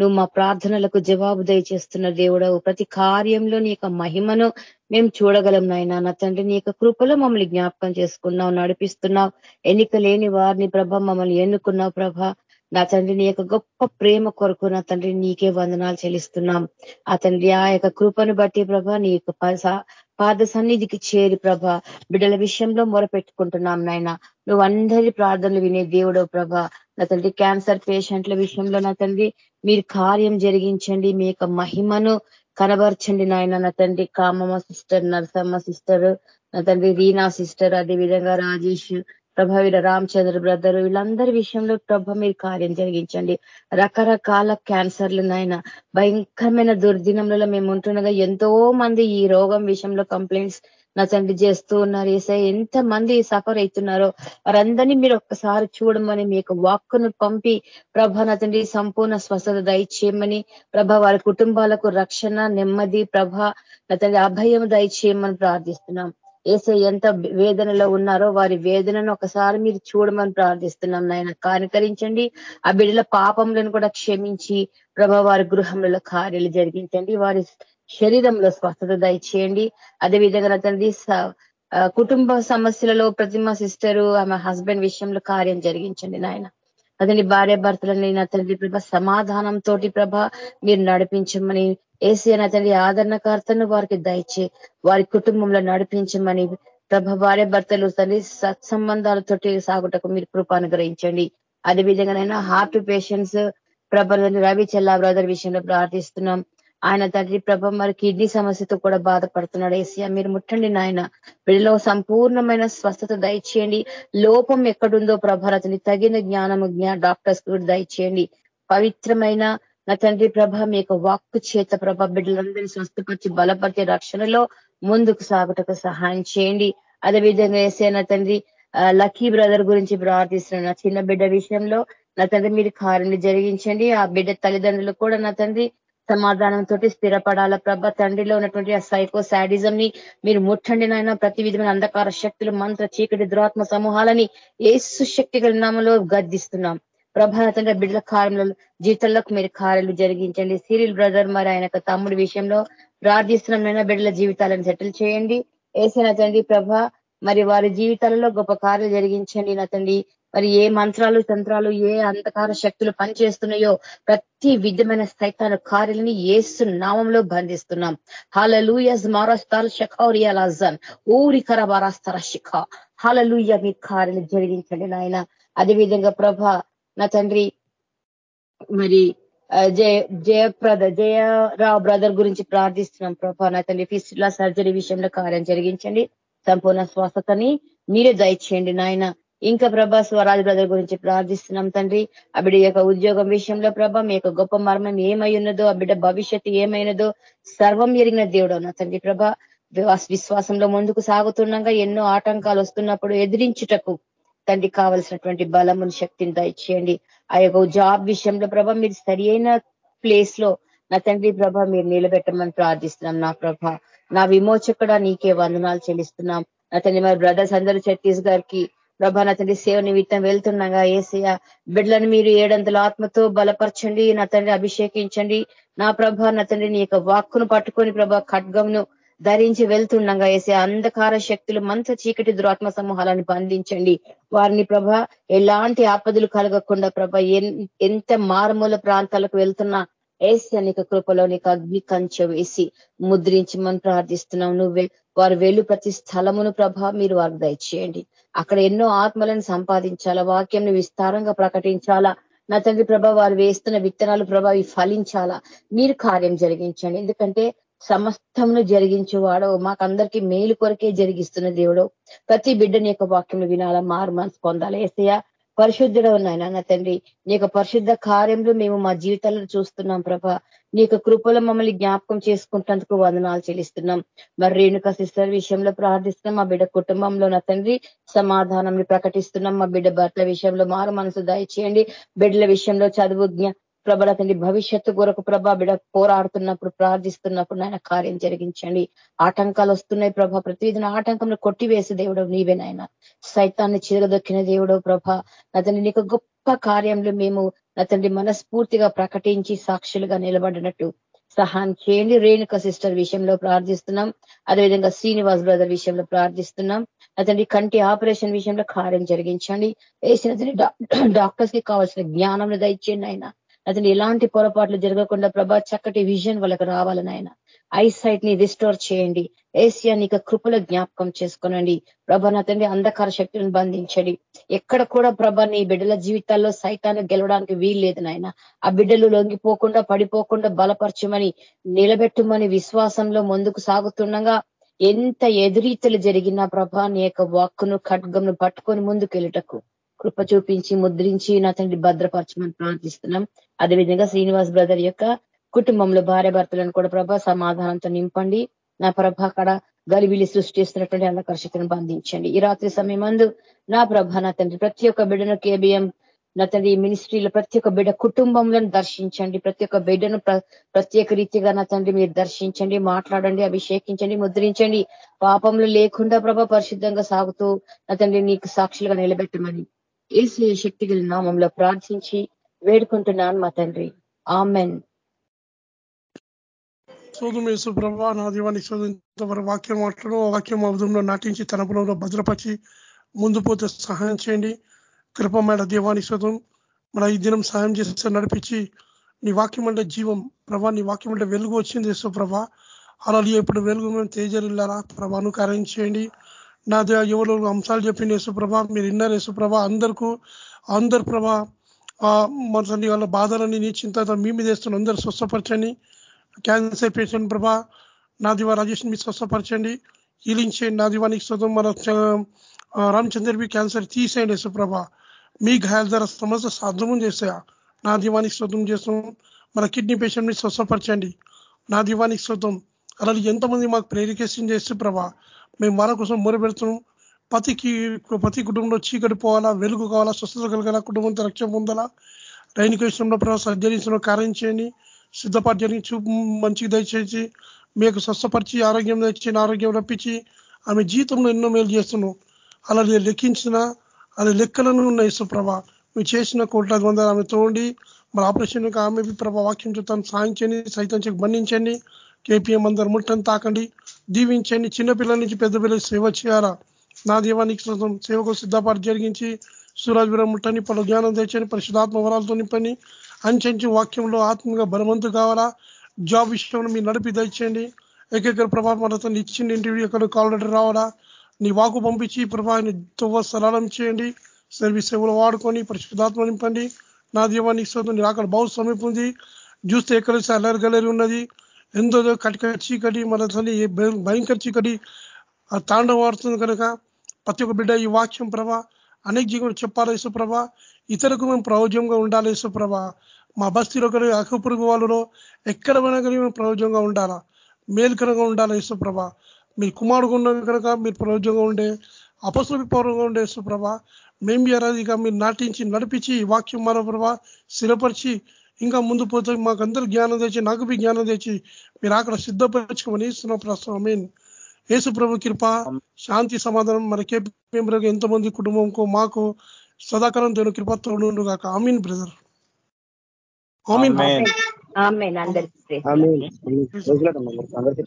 Speaker 4: నువ్వు మా ప్రార్థనలకు జవాబు దయచేస్తున్న దేవుడవు. ప్రతి కార్యంలో నీ యొక్క మహిమను మేము చూడగలం నాయన. నా తండ్రి నీ యొక్క కృపలో మమ్మల్ని జ్ఞాపకం చేసుకున్నావు నడిపిస్తున్నావు. ఎన్నిక లేని వారిని ప్రభ మమ్మల్ని ఎన్నుకున్నావు ప్రభ. నా తండ్రి నీ యొక్క గొప్ప ప్రేమ కొరకు నా తండ్రి నీకే వందనాలు చెల్లిస్తున్నాం. ఆ తండ్రి ఆ యొక్క కృపను బట్టి ప్రభ నీ యొక్క పాద సన్నిధికి చేరి ప్రభ బిడ్డల విషయంలో మొరపెట్టుకుంటున్నాం నాయన. నువ్వు అందరి ప్రార్థనలు వినే దేవుడో ప్రభ. నా తండ్రి క్యాన్సర్ పేషెంట్ల విషయంలో నా తండ్రి మీరు కార్యం జరిగించండి మీ యొక్క మహిమను కనబరచండి నాయన నా తండ్రి. కామమ్మ సిస్టర్ నరసమ్మ సిస్టర్ నా తండ్రి రీనా సిస్టర్ అదే విధంగా రాజేష్ ప్రభ వీళ్ళ రామచంద్ర బ్రదర్ వీళ్ళందరి విషయంలో ప్రభ మీరు కార్యం జరిగించండి. రకరకాల క్యాన్సర్లు నాయన భయంకరమైన దుర్దినంలో మేము ఉంటుండగా ఎంతో మంది ఈ రోగం విషయంలో కంప్లైంట్స్ నా తండ్రి చేస్తూ ఉన్నారు. ఏసై ఎంత మంది సఫర్ అవుతున్నారో వారందరినీ మీరు ఒక్కసారి చూడమని మీ యొక్క వాక్కును పంపి ప్రభ నా తండ్రి సంపూర్ణ స్వస్థత దయచేయమని ప్రభ వారి కుటుంబాలకు రక్షణ నెమ్మది ప్రభ నా తండ్రి అభయం దయచేయమని ప్రార్థిస్తున్నాం. ఏసై ఎంత వేదనలో ఉన్నారో వారి వేదనను ఒకసారి మీరు చూడమని ప్రార్థిస్తున్నాం నాయన. కానికరించండి. ఆ బిడ్డల పాపములను కూడా క్షమించి ప్రభ వారి గృహంలో కార్యాలు జరిగించండి. వారి శరీరంలో స్వస్థత దయచేయండి. అదేవిధంగా తండ్రి కుటుంబ సమస్యలలో ప్రతిమ సిస్టరు ఆమె హస్బెండ్ విషయంలో కార్యం జరిగించండి నాయన. అతని భార్య భర్తలని నా తండ్రి ప్రభ సమాధానంతో ప్రభ మీరు నడిపించమని ఏసీ నా తండ్రి ఆదరణకర్తను వారికి దయచే వారి కుటుంబంలో నడిపించమని ప్రభ భార్య భర్తలు తండ్రి సత్సంబంధాలతోటి సాగుటకు మీరు కృప అనుగ్రహించండి. అదేవిధంగానైనా heart patients Prabha Ravi Chella brother విషయంలో ప్రార్థిస్తున్నాం. ఆయన తండ్రి ప్రభ మరి కిడ్నీ సమస్యతో కూడా బాధపడుతున్నాడు. ఏసీఆ మీరు ముట్టండి నాయన. వీళ్ళలో సంపూర్ణమైన స్వస్థత దయచేయండి. లోపం ఎక్కడుందో ప్రభారతని తగిన జ్ఞానము జ్ఞా డాక్టర్స్ కూడా దయచేయండి. పవిత్రమైన నా తండ్రి ప్రభ మీ యొక్క వాక్కు చేత ప్రభ బిడ్డలందరినీ స్వస్థపరిచి బలపరిచే రక్షణలో ముందుకు సాగుటకు సహాయం చేయండి. అదేవిధంగా వేసే నా తండ్రి లక్కీ బ్రదర్ గురించి ప్రార్థిస్తున్నా చిన్న బిడ్డ విషయంలో నా తండ్రి మీరు కార్యం జరిగించండి. ఆ బిడ్డ తల్లిదండ్రులు కూడా నా తండ్రి సమాధానంతో స్థిరపడాల? ప్రభ తండ్రిలో ఉన్నటువంటి ఆ సైకో శాడిజం ని మీరు ముట్టండి నాయన. ప్రతి విధమైన అంధకార శక్తులు మంత్ర చీకటి దురాత్మ సమూహాలని ఏసు శక్తి నామంలో గర్దిస్తున్నాం ప్రభా తండ్రి బిడ్డల కార్యంలో జీవితంలోకి మీరు కార్యాలు జరిగించండి. సీరియల్ బ్రదర్ మరి ఆయన తమ్ముడి విషయంలో ప్రార్థిస్తున్నాం బిడ్డల జీవితాలను సెటిల్ చేయండి. ఏసైనా తండ్రి ప్రభ మరి వారి జీవితాలలో గొప్ప కార్యాలు జరిగించండి నా తండ్రి. మరి ఏ మంత్రాలు తంత్రాలు ఏ అంధకార శక్తులు పనిచేస్తున్నాయో ప్రతి విధమైన సైతాన కార్యాలని ఏసు నామంలో బంధిస్తున్నాం. హలలుయస్ మారస్తాల్ షఖౌరియాల్ అజన్ ఊరి కరబారాస్తార శిఖ. హలలుయ మీ కార్యలు జరిగించండి నాయన. అదేవిధంగా ప్రభ నా తండ్రి మరి జయ జయప్రద జయ రావు బ్రదర్ గురించి ప్రార్థిస్తున్నాం ప్రభా నా తండ్రి ఫిస్టులా సర్జరీ విషయంలో కార్యం జరిగించండి. సంపూర్ణ స్వస్థతని మీరే దయచేయండి నాయన. ఇంకా ప్రభా స్వరాజ్ బ్రదర్ గురించి ప్రార్థిస్తున్నాం తండ్రి. ఆ బిడ్డ యొక్క ఉద్యోగం విషయంలో ప్రభ మీ యొక్క గొప్ప మర్మం ఏమై ఉన్నదో ఆ బిడ్డ భవిష్యత్తు ఏమైనదో సర్వం ఎరిగిన దేవుడు నా తండ్రి ప్రభ. విశ్వాసంలో ముందుకు సాగుతుండగా ఎన్నో ఆటంకాలు వస్తున్నప్పుడు ఎదిరించుటకు తండ్రి కావలసినటువంటి బలముని శక్తిని దయచేయండి. ఆ యొక్క జాబ్ విషయంలో ప్రభ మీరు సరి ప్లేస్లో నా తండ్రి ప్రభ మీరు నిలబెట్టమని ప్రార్థిస్తున్నాం నా ప్రభ. నా విమోచకుడ నీకే వందనాలు చెల్లిస్తున్నాం. నా తండ్రి మరి బ్రదర్స్ అందరూ ఛత్తీస్గఢ్కి ప్రభా నా తండ్రి సేవ నిమిత్తం వెళ్తున్నాగా ఏసయ బిడ్డలను మీరు ఏడంతల ఆత్మతో బలపరచండి నా తండ్రి అభిషేకించండి. నా ప్రభా నా తండ్రి నీ యొక్క వాక్కును పట్టుకొని ప్రభా ఖడ్గంను ధరించి వెళ్తుండగా వేసే అంధకార శక్తులు మంచ చీకటి దురాత్మ సమూహాలను బంధించండి. వారిని ప్రభ ఎలాంటి ఆపదలు కలగకుండా ప్రభ ఎంత మారుమూల ప్రాంతాలకు వెళ్తున్నా ఏసి అనేక కృపలో నీకు అగ్ని కంచె వేసి ముద్రించి మనం ప్రార్థిస్తున్నావు నువ్వే వారు వెళ్ళు ప్రతి స్థలమును ప్రభ మీరు వారికి దయచేయండి. అక్కడ ఎన్నో ఆత్మలను సంపాదించాలా వాక్యంను విస్తారంగా ప్రకటించాలా నా తండ్రి ప్రభ వారు వేస్తున్న విత్తనాలు ప్రభ ఫలించాలా మీరు కార్యం జరిగించండి. ఎందుకంటే సమస్తమును జరిగించేవాడో మాకందరికీ మేలు కొరకే జరిగిస్తున్న దేవుడు. ప్రతి బిడ్డని యొక్క వాక్యం వినాలా మారు మనసు పొందాలి. ఏసయ్య పరిశుద్ధుడు ఉన్నాయన నా తండ్రి. నీ యొక్క పరిశుద్ధ కార్యంలో మేము మా జీవితాలను చూస్తున్నాం ప్రభ. నీ యొక్క కృపలో మమ్మల్ని జ్ఞాపకం చేసుకుంటందుకు వందనాలు చెల్లిస్తున్నాం. మరి రేణుక సిస్టర్ విషయంలో ప్రార్థిస్తున్నాం. మా బిడ్డ కుటుంబంలో నా తండ్రి సమాధానం ప్రకటిస్తున్నాం. మా బిడ్డ భర్తల విషయంలో మారు మనసు దయచేయండి. బిడ్డల విషయంలో చదువు ప్రభల తండ్రి భవిష్యత్తు కొరకు ప్రభా బిడ పోరాడుతున్నప్పుడు ప్రార్థిస్తున్నప్పుడు నాయన కార్యం జరిగించండి. ఆటంకాలు వస్తున్నాయి ప్రభ. ప్రతిదిన ఆటంకంలో కొట్టివేసే దేవుడు నీవే నాయన. సైతాన్ని చిరగదొక్కిన దేవుడు ప్రభ. అతని నీకు గొప్ప కార్యంలో మేము అతన్ని మనస్ఫూర్తిగా ప్రకటించి సాక్షులుగా నిలబడినట్టు సహాయం చేయండి. రేణుక సిస్టర్ విషయంలో ప్రార్థిస్తున్నాం. అదేవిధంగా శ్రీనివాస్ బ్రదర్ విషయంలో ప్రార్థిస్తున్నాం. అతని కంటి ఆపరేషన్ విషయంలో కార్యం జరిగించండి. వేసిన డాక్టర్స్కి కావాల్సిన జ్ఞానం దయచేయండి ఆయన అతని ఎలాంటి పొరపాట్లు జరగకుండా ప్రభా చక్కటి విజన్ వాళ్ళకి రావాలని ఆయన ఐసైట్ని రిస్టోర్ చేయండి. ఏసియా నీకు కృపల జ్ఞాపకం చేసుకోనండి. ప్రభ నా తండ్రి అంధకార శక్తులను బంధించండి. ఎక్కడ కూడా ప్రభ నీ బిడ్డల జీవితాల్లో సైతాన్ని గెలవడానికి వీల్లేదు నాయన. ఆ బిడ్డలు లొంగిపోకుండా పడిపోకుండా బలపరచమని నిలబెట్టుమని విశ్వాసంలో ముందుకు సాగుతుండగా ఎంత ఎదురీతలు జరిగినా ప్రభాని యొక్క వాక్కును ఖడ్గంను పట్టుకొని ముందుకెళ్ళటకు కృప చూపించి ముద్రించి నా తండ్రి భద్రపరచమని ప్రార్థిస్తున్నాం. అదేవిధంగా శ్రీనివాస్ బ్రదర్ యొక్క కుటుంబంలో భార్య భర్తలను కూడా ప్రభా సమాధానంతో నింపండి. నా ప్రభ అక్కడ గలిబిలి సృష్టిస్తున్నటువంటి అంధకర్షతను బంధించండి. ఈ రాత్రి సమయం నా ప్రభ నా తండ్రి ప్రతి ఒక్క బిడ్డను కేబిఎం నా తండ్రి మినిస్ట్రీలో ప్రతి ఒక్క బిడ్డ కుటుంబంలో దర్శించండి. ప్రతి ఒక్క బిడ్డను ప్రత్యేక రీతిగా నా తండ్రి మీరు దర్శించండి మాట్లాడండి అభిషేకించండి ముద్రించండి. పాపంలో లేకుండా ప్రభ పరిశుద్ధంగా సాగుతూ నా తండ్రి నీకు సాక్షులుగా నిలబెట్టమని ఏసు శక్తి నామంలో ప్రార్థించి వేడుకుంటున్నాను మా తండ్రి. ఆమెన్.
Speaker 1: సోదం యేసు ప్రభా నా దీవానికి వారి వాక్యం మాట్లాడు. వాక్యం అవధంలో నాటించి తన పొలంలో భద్రపరిచి ముందు పోతే సహాయం చేయండి. కృపమైన దీవానికి శోధం మన ఈ దినం సహాయం చేసి నడిపించి నీ వాక్యం అంటే జీవం. ప్రభా నీ వాక్యం అంటే వెలుగు వచ్చింది యేసు అలాగే అలా ఇప్పుడు వెలుగు మేము తేజరిల్లారా ప్రభాను కార్యం చేయండి. నా ఎవరు అంశాలు చెప్పిన యేసుప్రభ మీరు విన్నారు యేసుప్రభ అందరికూ అందరు ప్రభ మన తండ్రి వాళ్ళ బాధలని నీ చింత మీ మీద వేస్తున్న అందరూ స్వస్థపరచని క్యాన్సర్ పేషెంట్ ప్రభా నా దివా రాజేష్ మీ స్వస్థపరచండి. హీలింగ్ చేయండి నా దివానికి స్వతం మన రామచంద్ర క్యాన్సర్ తీసేయండి యేసుప్రభ మీ గాయాల ద్వారా సమస్య సాధ్యము చేసా నా దీవానికి స్వతం చేస్తాం. మన కిడ్నీ పేషెంట్ని స్వస్థపరచండి. నా దీవానికి స్వతం అలాగే ఎంతమంది మాకు ప్రేరికేషన్ చేస్తే ప్రభా మేము మన కోసం మొరబెడుతున్నాం పతికి ప్రతి కుటుంబంలో చీకటి పోవాలా వెలుగు కావాలా స్వస్థత కలగాల కుటుంబంతో రక్షణ పొందాలా. రైనిక విషయంలో ప్రభావ సర్జరీస్లో కార్యం చేయండి. సిద్ధపాటు జరిగి చూపు మంచిగా దయచేసి మీకు స్వస్థపరిచి ఆరోగ్యం తెచ్చి ఆరోగ్యం రప్పించి ఆమె జీవితంలో ఎన్నో మేలు చేస్తున్నాం. అలా లెక్కించిన అది లెక్కలను ఉన్న సుప్రభ మీరు చేసిన కోట్ల వందలు ఆమె తోండి మరి ఆపరేషన్ ఆమె ప్రభా వాక్యం చూస్తాను సాయించండి సైతం బంధించండి కేపీఎం అందరు ముట్టని తాకండి. దీవించండి. చిన్నపిల్లల నుంచి పెద్ద పిల్లలు సేవ చేయాలా? నా దీవానికి సేవకు సిద్ధపాటు జరిగించి సూరాజ్వరం ముట్టని పలు జ్ఞానం తెచ్చని పరిశుధాత్మ వరాలతో నింపని అంచెంచి వాక్యంలో ఆత్మగా బలవంతు కావాలా? జాబ్ విషయంలో మీరు నడిపి దయచేయండి. ఏకైక ప్రభా మనతో ఇచ్చింది ఇంటర్వ్యూ ఎక్కడ కాల్ లెటర్ రావాలా? నీ వాకు పంపించి ప్రభాని తువ్వ సరళం చేయండి. సర్వీస్ సేవలు వాడుకొని పరిశుద్ధాత్మ నింపండి. నా దీవానికి ఇస్తుంది అక్కడ బహు సమీపం ఉంది. చూస్తే ఎక్కడ అల్లరి గలరి ఉన్నది. ఎంతో కటిక చీకటి మన తల్లి భయంకర చీకటి తాండవం ఆడుతుంది కనుక. ప్రతి ఒక్క బిడ్డ ఈ వాక్యం ప్రభ అనేక జీవులు చెప్పాలి యేసుప్రభ ఇతరులకు మేము ప్రయోజనంగా ఉండాలి యేసుప్రభ. మా బస్తీలో కానీ అఖపురుగు వాళ్ళలో ఎక్కడ పోయినా కానీ మేము ప్రయోజనంగా ఉండాలా? మేలుకరంగా ఉండాలి యేసుప్రభ? మీ కుమారుడు ఉన్న కనుక మీరు ప్రయోజనంగా ఉండే అపసులు పౌరంగా ఉండే యేసుప్రభ. మేము ఇక మీరు నాటించి నడిపించి వాక్యం మరో ప్రభా స్థిరపరిచి ఇంకా ముందు పోతే మాకు అందరు జ్ఞానం తెచ్చి నాకు మీ జ్ఞానం తెచ్చి మీరు అక్కడ సిద్ధపరచుకోమని ఇస్తున్నాం ప్రస్తుతం మీన్ యేసు ప్రభు కృప శాంతి సమాధానం మనకే. ఎంతమంది కుటుంబంకు మాకు సదాకాలం దేవుని కృప తోడు కాక ఆమీన్ బ్రదర్.
Speaker 4: ఆమీన్ అందరికీ